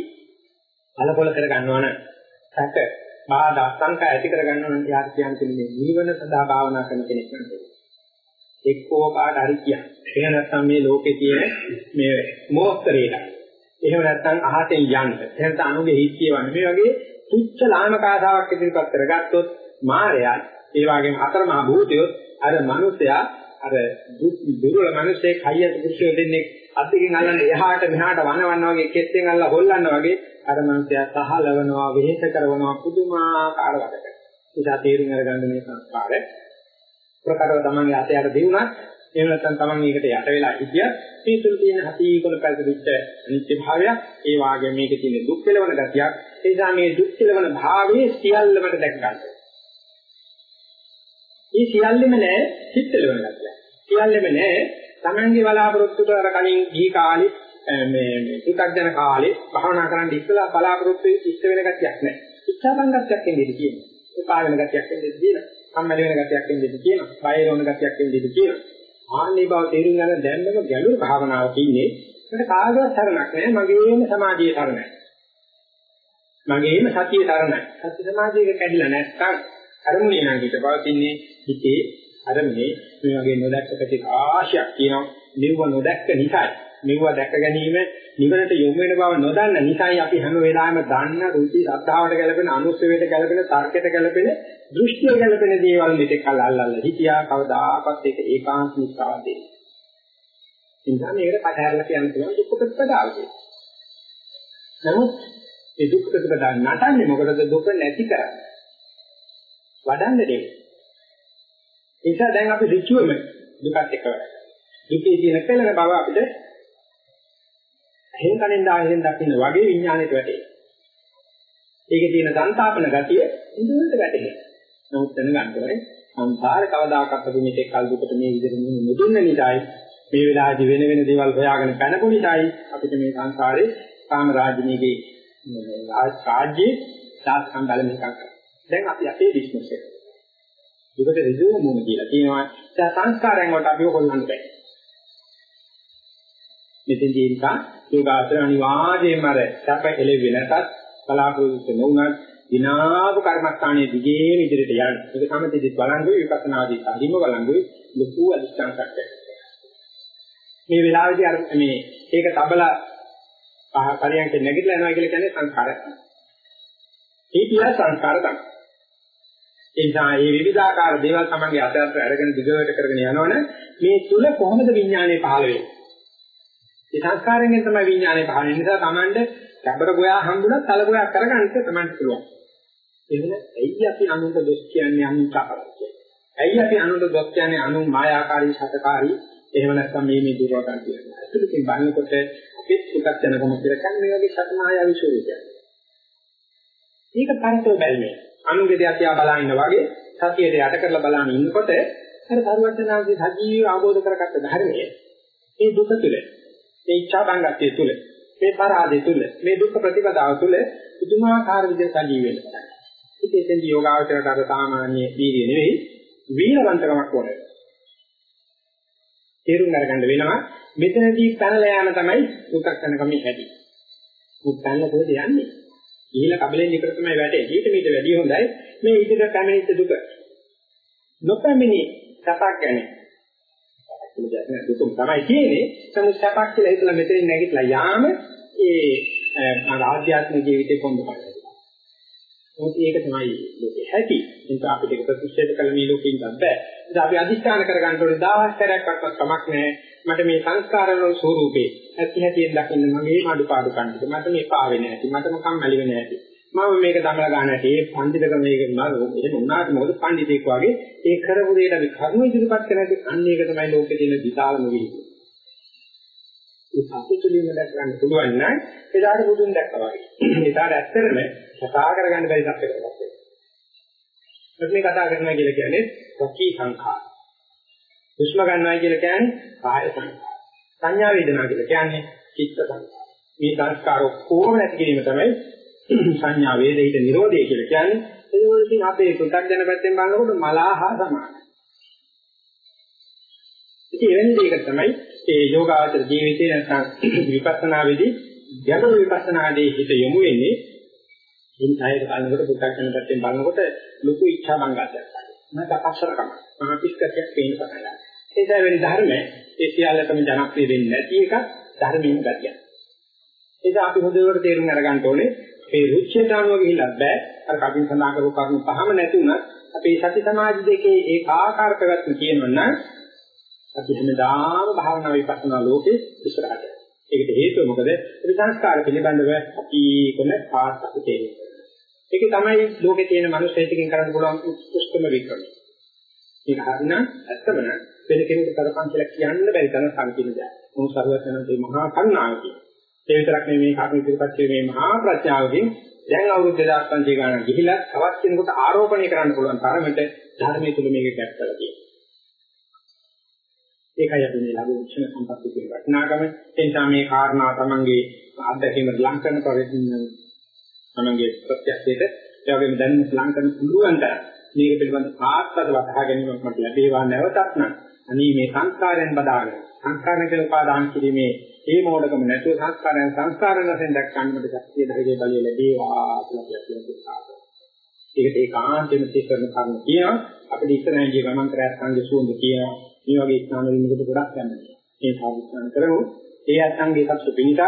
බලකොල කර ගන්නවා නම් සැක බාධා සංකා ඇති කර ගන්නවා නම් යාත් කියන්නේ නිවන සඳහා භාවනා කරන කෙනෙක් නෙවෙයි. එක්කෝ කාට හරි කියන්න. එහෙම නැත්නම් මේ ලෝකේ තියෙන මේ මොහොතරේට. එහෙම නැත්නම් අහතෙන් යන්න. එහෙම නැත්නම් අනුගේ හිත් කියවන්න. මේ වගේ තුච්ච ලාමක ආසාවක් ඉදිරිපත් කරගත්තොත් මායයන් ඒ වගේම අතරමහා භූතයෝ අර මිනිසයා අර දුර්වල මිනිස්සේ කයියට පුරුෂය දෙන්නේ අද්දකින් අල්ලන්නේ එහාට මෙහාට වනවන්න වගේ කෙත්තෙන් අල්ල හොල්ලන්න වගේ අර මිනිසයා සහලවනවා වෙහෙස කරනවා පුදුමාකාර වැඩකට. ඒසා තේරුම් අරගන්න මේ සංස්කාරය ප්‍රකටව තමන්ගේ අතේ අර දෙවුණත් එහෙම නැත්නම් තමන් ඒකට යට වෙලා හිටියත් මේ තුල තියෙන හතිකොල පැතිරිච්ච අනිත්‍ය භාවයක් ඒ වාගේ මේකේ තියෙන දුක් කෙලවන ගතියක් ඒ නිසා මේ දුක් කෙලවන භාවයේ සියල්ලකට දැක ගන්න. මේ සියල්ලෙම නෑ හිත කෙලවන ගතිය. සියල්ලෙම නෑ තමන්ගේ බලාපොරොත්තුට අර කලින් ගිහි කාලේ මේ මේ පු탁ජන කාලේ භාවනා කරන්න ඉස්සලා බලාපොරොත්තු ඉස්ස වෙන ගතියක් නෑ. ඉච්ඡා බංගත්වයක් එන්නේ කියන්නේ. ඒ පාවෙන ගතියක් එන්නේ කියනවා. කම්මැලි වෙන ගතියක් එන්නේ කියනවා. බය වෙන ගතියක් එන්නේ කියනවා. ආන්නේ බව තේරුම් ගන්න දැන්නම ගැඹුරු භාවනාවක ඉන්නේ. ඒකට කාගවත් තරණක් නෑ. මගේම සමාධියේ තරණයි. මගේම සතියේ තරණයි. සති සමාධියක කැඩිලා නැත්නම් අරමුණේ නම් හිත පවතින්නේ හිතේ අරමුණේ මේ වගේ නොදැක්ක පැති ආශයක් තියෙනවා. නිව්ව නොදැක්ක නිසායි. නිව්ව දැක ගැනීම නිවනට යොමු වෙන බව නොදන්න නිසායි අපි හැම වෙලාවෙම දන්න රුචි ශ්‍රද්ධාවට ගැලපෙන අනුස්සවයට ගැලපෙන තර්කයට ගැලපෙන දෘෂ්ටිය ගැලපෙන දේවල් මෙතෙක් කල් අල්ලල්ලා හිටියා කවදාකවත් ඒක ඒකාන්ත නිස්සාව දෙන්නේ. ඉතින් මේකට පටහැරලා කියන්න පුළුවන් දුක් ප්‍රතිපදාව කියලා. නමුත් මේ දුක් ප්‍රතිපදාව නටන්නේ මොකටද දුක නැති කරන්නේ? වඩන්න දෙන්නේ. ඒ නිසා දැන් අපි ඍචුවෙම දුකත් එක්ක වැඩ දුකේ තියෙන පෙළෙන බව අපිට එහෙන් කනෙන් දාහෙන් දකින්න වගේ විඥාණයට වැටේ. ඒකේ තියෙන සංතාපන ගතිය ඉඳුරට වැටේ. නමුත් දැනගන්න ඕනේ සංසාරේ කවදාකවත් අපි මේක කල් දුකට මේ විදිහට නෙදුන්න නිසායි මේ වෙලාවේදී වෙන වෙන දේවල් හොයාගෙන පැනපු නිසායි අපිට මේ සංසාරේ කාම රාජ්‍යයේ රාජ්‍යයේ සාස්කම් බලන එකක්. දැන් අපි අපේ බිස්නස් එක. දුකට ඍජුව මුණ කියලා කියනවා. දැන් සංස්කාරයන් වලට අපිව හොල්ලන්න බෑ. මෙතෙන්දී නිසා යෝගාචර අනිවාර්යයෙන්ම අර සැප එළෙවි නැතත් බලාපොරොත්තු නොවුනත් දිනාපු කර්මස්ථානයේ දිගේම ඉදිරියට යන්න. ඒක සමතේදී බලංගුයි විපස්සනාදී අදිම බලංගුයි ලොකු අධිෂ්ඨානයක් මේ වෙලාවේදී අර මේ ඒක තබලා පරියන්ක නැගිටලා යනවා කියලා කියන්නේ සංස්කාරයක්. ඒකිය සංස්කාර තමයි. ඒ නිසා මේ විවිධාකාර දේවල් තමයි අතට අරගෙන දිගට කරගෙන යනවනේ මේ තුල කොහොමද විඥානය පහළ වෙන්නේ? ඒ සංස්කාරයෙන් තමයි විඥානය පහළ වෙන්නේ. නිසා Tamande කබර ගෝයා හම්බුණා තල ගෝයා කරගන්න තමයි පුළුවන්. එහෙනම් ඇයි අපි අනුන්ට දොස් කියන්නේ අනුන් කපරක් ඇයි අපි අනුන්ට දොස් කියන්නේ අනුන් මායාකාරී සතකාරී එහෙම නැත්නම් මේ මේ දුරවටන් කියන්නේ. අතුලින් බලනකොට අපිත් එකක් යනකම කියලා කියන්නේ මේ වගේ සත මායාවී ස්වරූපයක්. මේක පරිතෝ බැල්මේ. අනුන්ගේ දෙයක් තියා බලා ඉන්න වගේ සතියේ යට කරලා බලන ඉන්නකොට අර ධර්මචනාවේ සජීවී අවබෝධ කරගත්ත ධර්මයේ මේ දුක තුළ මේ ඉච්ඡා බංගත්වයේ තුළ මේ පරාදයේ තුළ මේ දුක් ප්‍රතිපදාව තුළ පුදුමාකාර විදිහට සජීව වෙනවා. ඉතින් එතෙන්දී යෝගාවචරයට අර සාමාන්‍ය වීර්ය නෙවෙයි වීරවන්තකමක් ඕනේ. තේරුම් අරගන්න වෙනවා මෙතනදී පැනලා යන තමයි දුක්ක් කරනකම හැටි. දුක් පැනලා කොහෙද යන්නේ? ඉහිල කබලෙන් එකට තමයි වැටෙන්නේ. ඊට මීට වැඩිය හොඳයි මේ ඉදිරියට පැමිණිච්ච දුක. නොපැමිණි සපක් ගැන. දුකම තමයි කියන්නේ. නමුත් සපක් කියලා හිතලා මෙතනින් නැගිටලා යාම ඒ ආධ්‍යාත්මික ජීවිතේ කොන්දපයි. මොකද ඒක තමයි ලෝකේ හැටි. ඒක අපිට ඒක ප්‍රතික්ෂේප කළ මේ ලෝකෙ ඉඳන් බෑ. ඉතින් අපි අදිස්ථාන කරගන්න ඕනේ 1000 සැරයක්වත් කමක් නැහැ. මට මේ සංස්කාරවල ස්වરૂපේ ඇති හැටියෙන් දකින්න මගේ අඩුපාඩු කන්නද මට මේ පාවෙන්නේ නැති මට මොකම් මැලි වෙන්නේ නැති මම මේක දමලා ගන්න හැටි ඒ පඬිතුක මේක නේද එහෙම උනාට මොකද පඬිතෙක් වගේ ඒ කරපු දෙයට අපි කර්ම ඉදිරිපත් කරන්නේ අන්න ඒක තමයි ලෝකේ තියෙන විශාලම වීර්යය ඒ සතුටුලින්ම දැක ගන්න පුළුවන් නම් එදාට බුදුන් දැක්කා වගේ. එදාට ඇත්තටම කතා කරගන්න බැරි තත්ත්වයකට පත් වෙනවා. මේ කතා කරනවා කියලා කියන්නේ සකී සංඛාර. හුස්ම ගන්නවා කියලා කියන්නේ කාය සංස්කාර. සංඥා වේදනා කියලා කියන්නේ චිත්ත සංස්කාර. මේ සංස්කාර ඔක්කොම නැති කිරීම තමයි සංඥා වේදිත නිරෝධය කියලා කියන්නේ. ඒ වගේම අපේ පු탁ජන පැත්තෙන් බලනකොට මලාහා සමානයි. ඉතින් එවැනි දෙයක තමයි ඒ යෝගාචර ජීවිතේ නැත්නම් විපස්සනාවේදී ගැඹුරු විපස්සනාදී හිත යොමු වෙන්නේ. ඉන් ඡායක බලනකොට පු탁ජන පැත්තෙන් බලනකොට ලොකු ඉච්ඡා බංගතයක්. නැත්නම් අපස්සරකම. මහපිස්කතියක් පේන්න පටන් ගන්නවා. ඒ දැවෙන ධර්ම ඒ සියල්ලටම ජනප්‍රිය වෙන්නේ නැති එක ධර්මයෙන් ගැතියක්. ඒක අපි හොඳට තේරුම් අරගන්න ඕනේ. මේ රුචියට අනුව ගිහිල්ලා බෑ. අර කටින් සඳහන් කරපු කරුණු පහම නැති වුණත් අපේ සති සමාධි දෙකේ ඒකාකාර පැවැත්ම කියනවනම් අපි හැමදාම භාවනා විපස්සනා ලෝකේ ඉස්සරහට. ඒකට හේතුව මොකද? ඒ සංස්කාර පිළිබඳව අපි කොන පාස් අපි තේරෙන්නේ. ඒක තමයි ලෝකේ තියෙන මිනිස් හිතකින් කරන්න පුළුවන් උත්කෘෂ්ඨම වික්‍රමය. ඒක හරිනම් ඇත්තම වෙන කෙනෙකුට කරපන් කියලා කියන්න බැරි තරම් සංකීර්ණ දෙයක්. මොහොත සර්වඥාන්සේ මහා කරුණාවකින්. ඒ විතරක් නෙමෙයි මේ කර්ම ඉදිරිපත් මේ මහා ප්‍රඥාවකින් දැන් අවුරුදු 2500 ගණන් ගිහිලා තවත් කෙනෙකුට ආරෝපණය කරන්න පුළුවන් තරමට ධර්මයේ තුල මේක කැප් කරලා තියෙනවා. ඒකයි අපි මේ ලඝු උච්චන සම්පත්තිය කියන වටිනාකම. ඒ නිසා මේ කාරණා තමන්ගේ අත්දැකීම ලං කරන පරිදි තමන්ගේ ප්‍රත්‍යක්ෂයට ඒ වගේම දැනුම ලං කරන පුළුවන් තරම් මේක පිළිබඳ ආත්මද වටහා ගැනීමක් මට ලැබේවා නැවතත් නම් අනී මේ සංස්කාරයන් බදාගෙන සංස්කාරණ කියලා උපාදාන කිරීමේ ඒ මොඩකම නැතුව සංස්කාරයන් සංස්කාරණ වශයෙන් දැක් ගන්නට ශක්තිය ධෛර්යය බලය ලැබේවා කියලා කියනවා. ඒකට ඒකාන්තයෙන්ම තීකරන කර්ම කියනවා අපිට ඉස්සරහින් ගිය ගමන් කරත් සංගේ සුවඳ කියනවා මේ වගේ ස්ථාන වලින් මොකද ගොඩක් යන්නේ. මේ සාධිස්ථාන කරමු. ඒ අත්ංගේ සත්‍ය පිණිසත්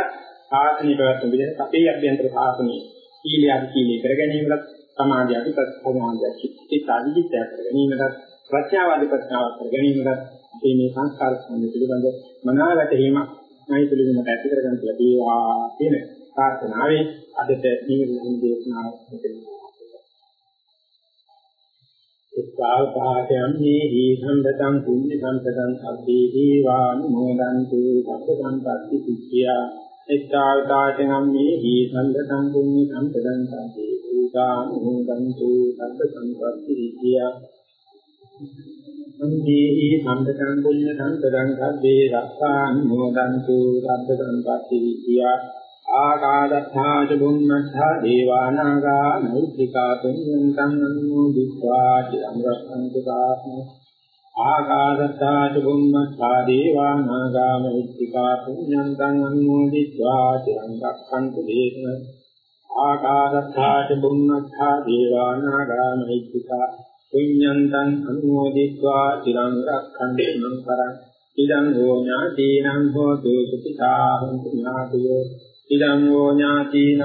ආසනීය පැවැත්ම විදිහට අපේ අභ්‍යන්තර සාසනීය සීලය අධි සීලය කර ගැනීමකට සමාධිය අධි ප්‍රඥාවන්ත චිත්ත අධිජිතය කර ගැනීමකට ප්‍රඥාව අධි ප්‍රඥාව කර ගැනීමකට මේ මේ සංස්කාර සම්බන්ධ පිළිබඳ මනාව වැටහීමක් මයි පිළිගන්නට ඇති කර ගන්න ලැබේවා කියන ප්‍රාර්ථනාවෙන් අදට නිවිදින දේශනාව මෙතන එක්කාපාඨයන්හි සම්පතං පුඤ්ඤ සම්පතං සබ්බේ දීවානුමෝදන්තු සබ්බ සම්පත්ති සිද්ධියා එක්කාපාඨයන්හි සම්පතං පුඤ්ඤ සම්පතං සබ්බේ දීවානුමෝදන්තු සබ්බ සම්පත්ති සිද්ධියා සම්දේහි සම්පතං කුල්ල සම්පතං කබ්බේ රක්ඛාන් මොදන්තු සබ්බ සම්පatti විද්‍යා ආකාදත්තාච බුම්මත්තා දේවානාගා නෛත්‍තිකා පුඤ්ඤං තං අනුමෝදිत्वा චිරංගස්සන්තු සාසනං ආකාදත්තාච බුම්මත්තා දේවානාගා නෛත්‍තිකා පුඤ්ඤං තං අනුමෝදිत्वा චිරංගස්සන්තු දේශනං ආකාදත්තාච බුම්මත්තා දේවානාගා නෛත්‍තිකා පුඤ්ඤං අනුමෝදිत्वा චිරං රක්ඛන්තු මං කරං ඉදං හෝ ඥාතීනං හෝතු සුඛිතා හොන්තු ඥාතයෝ ඉදං වූ ඥාතිනං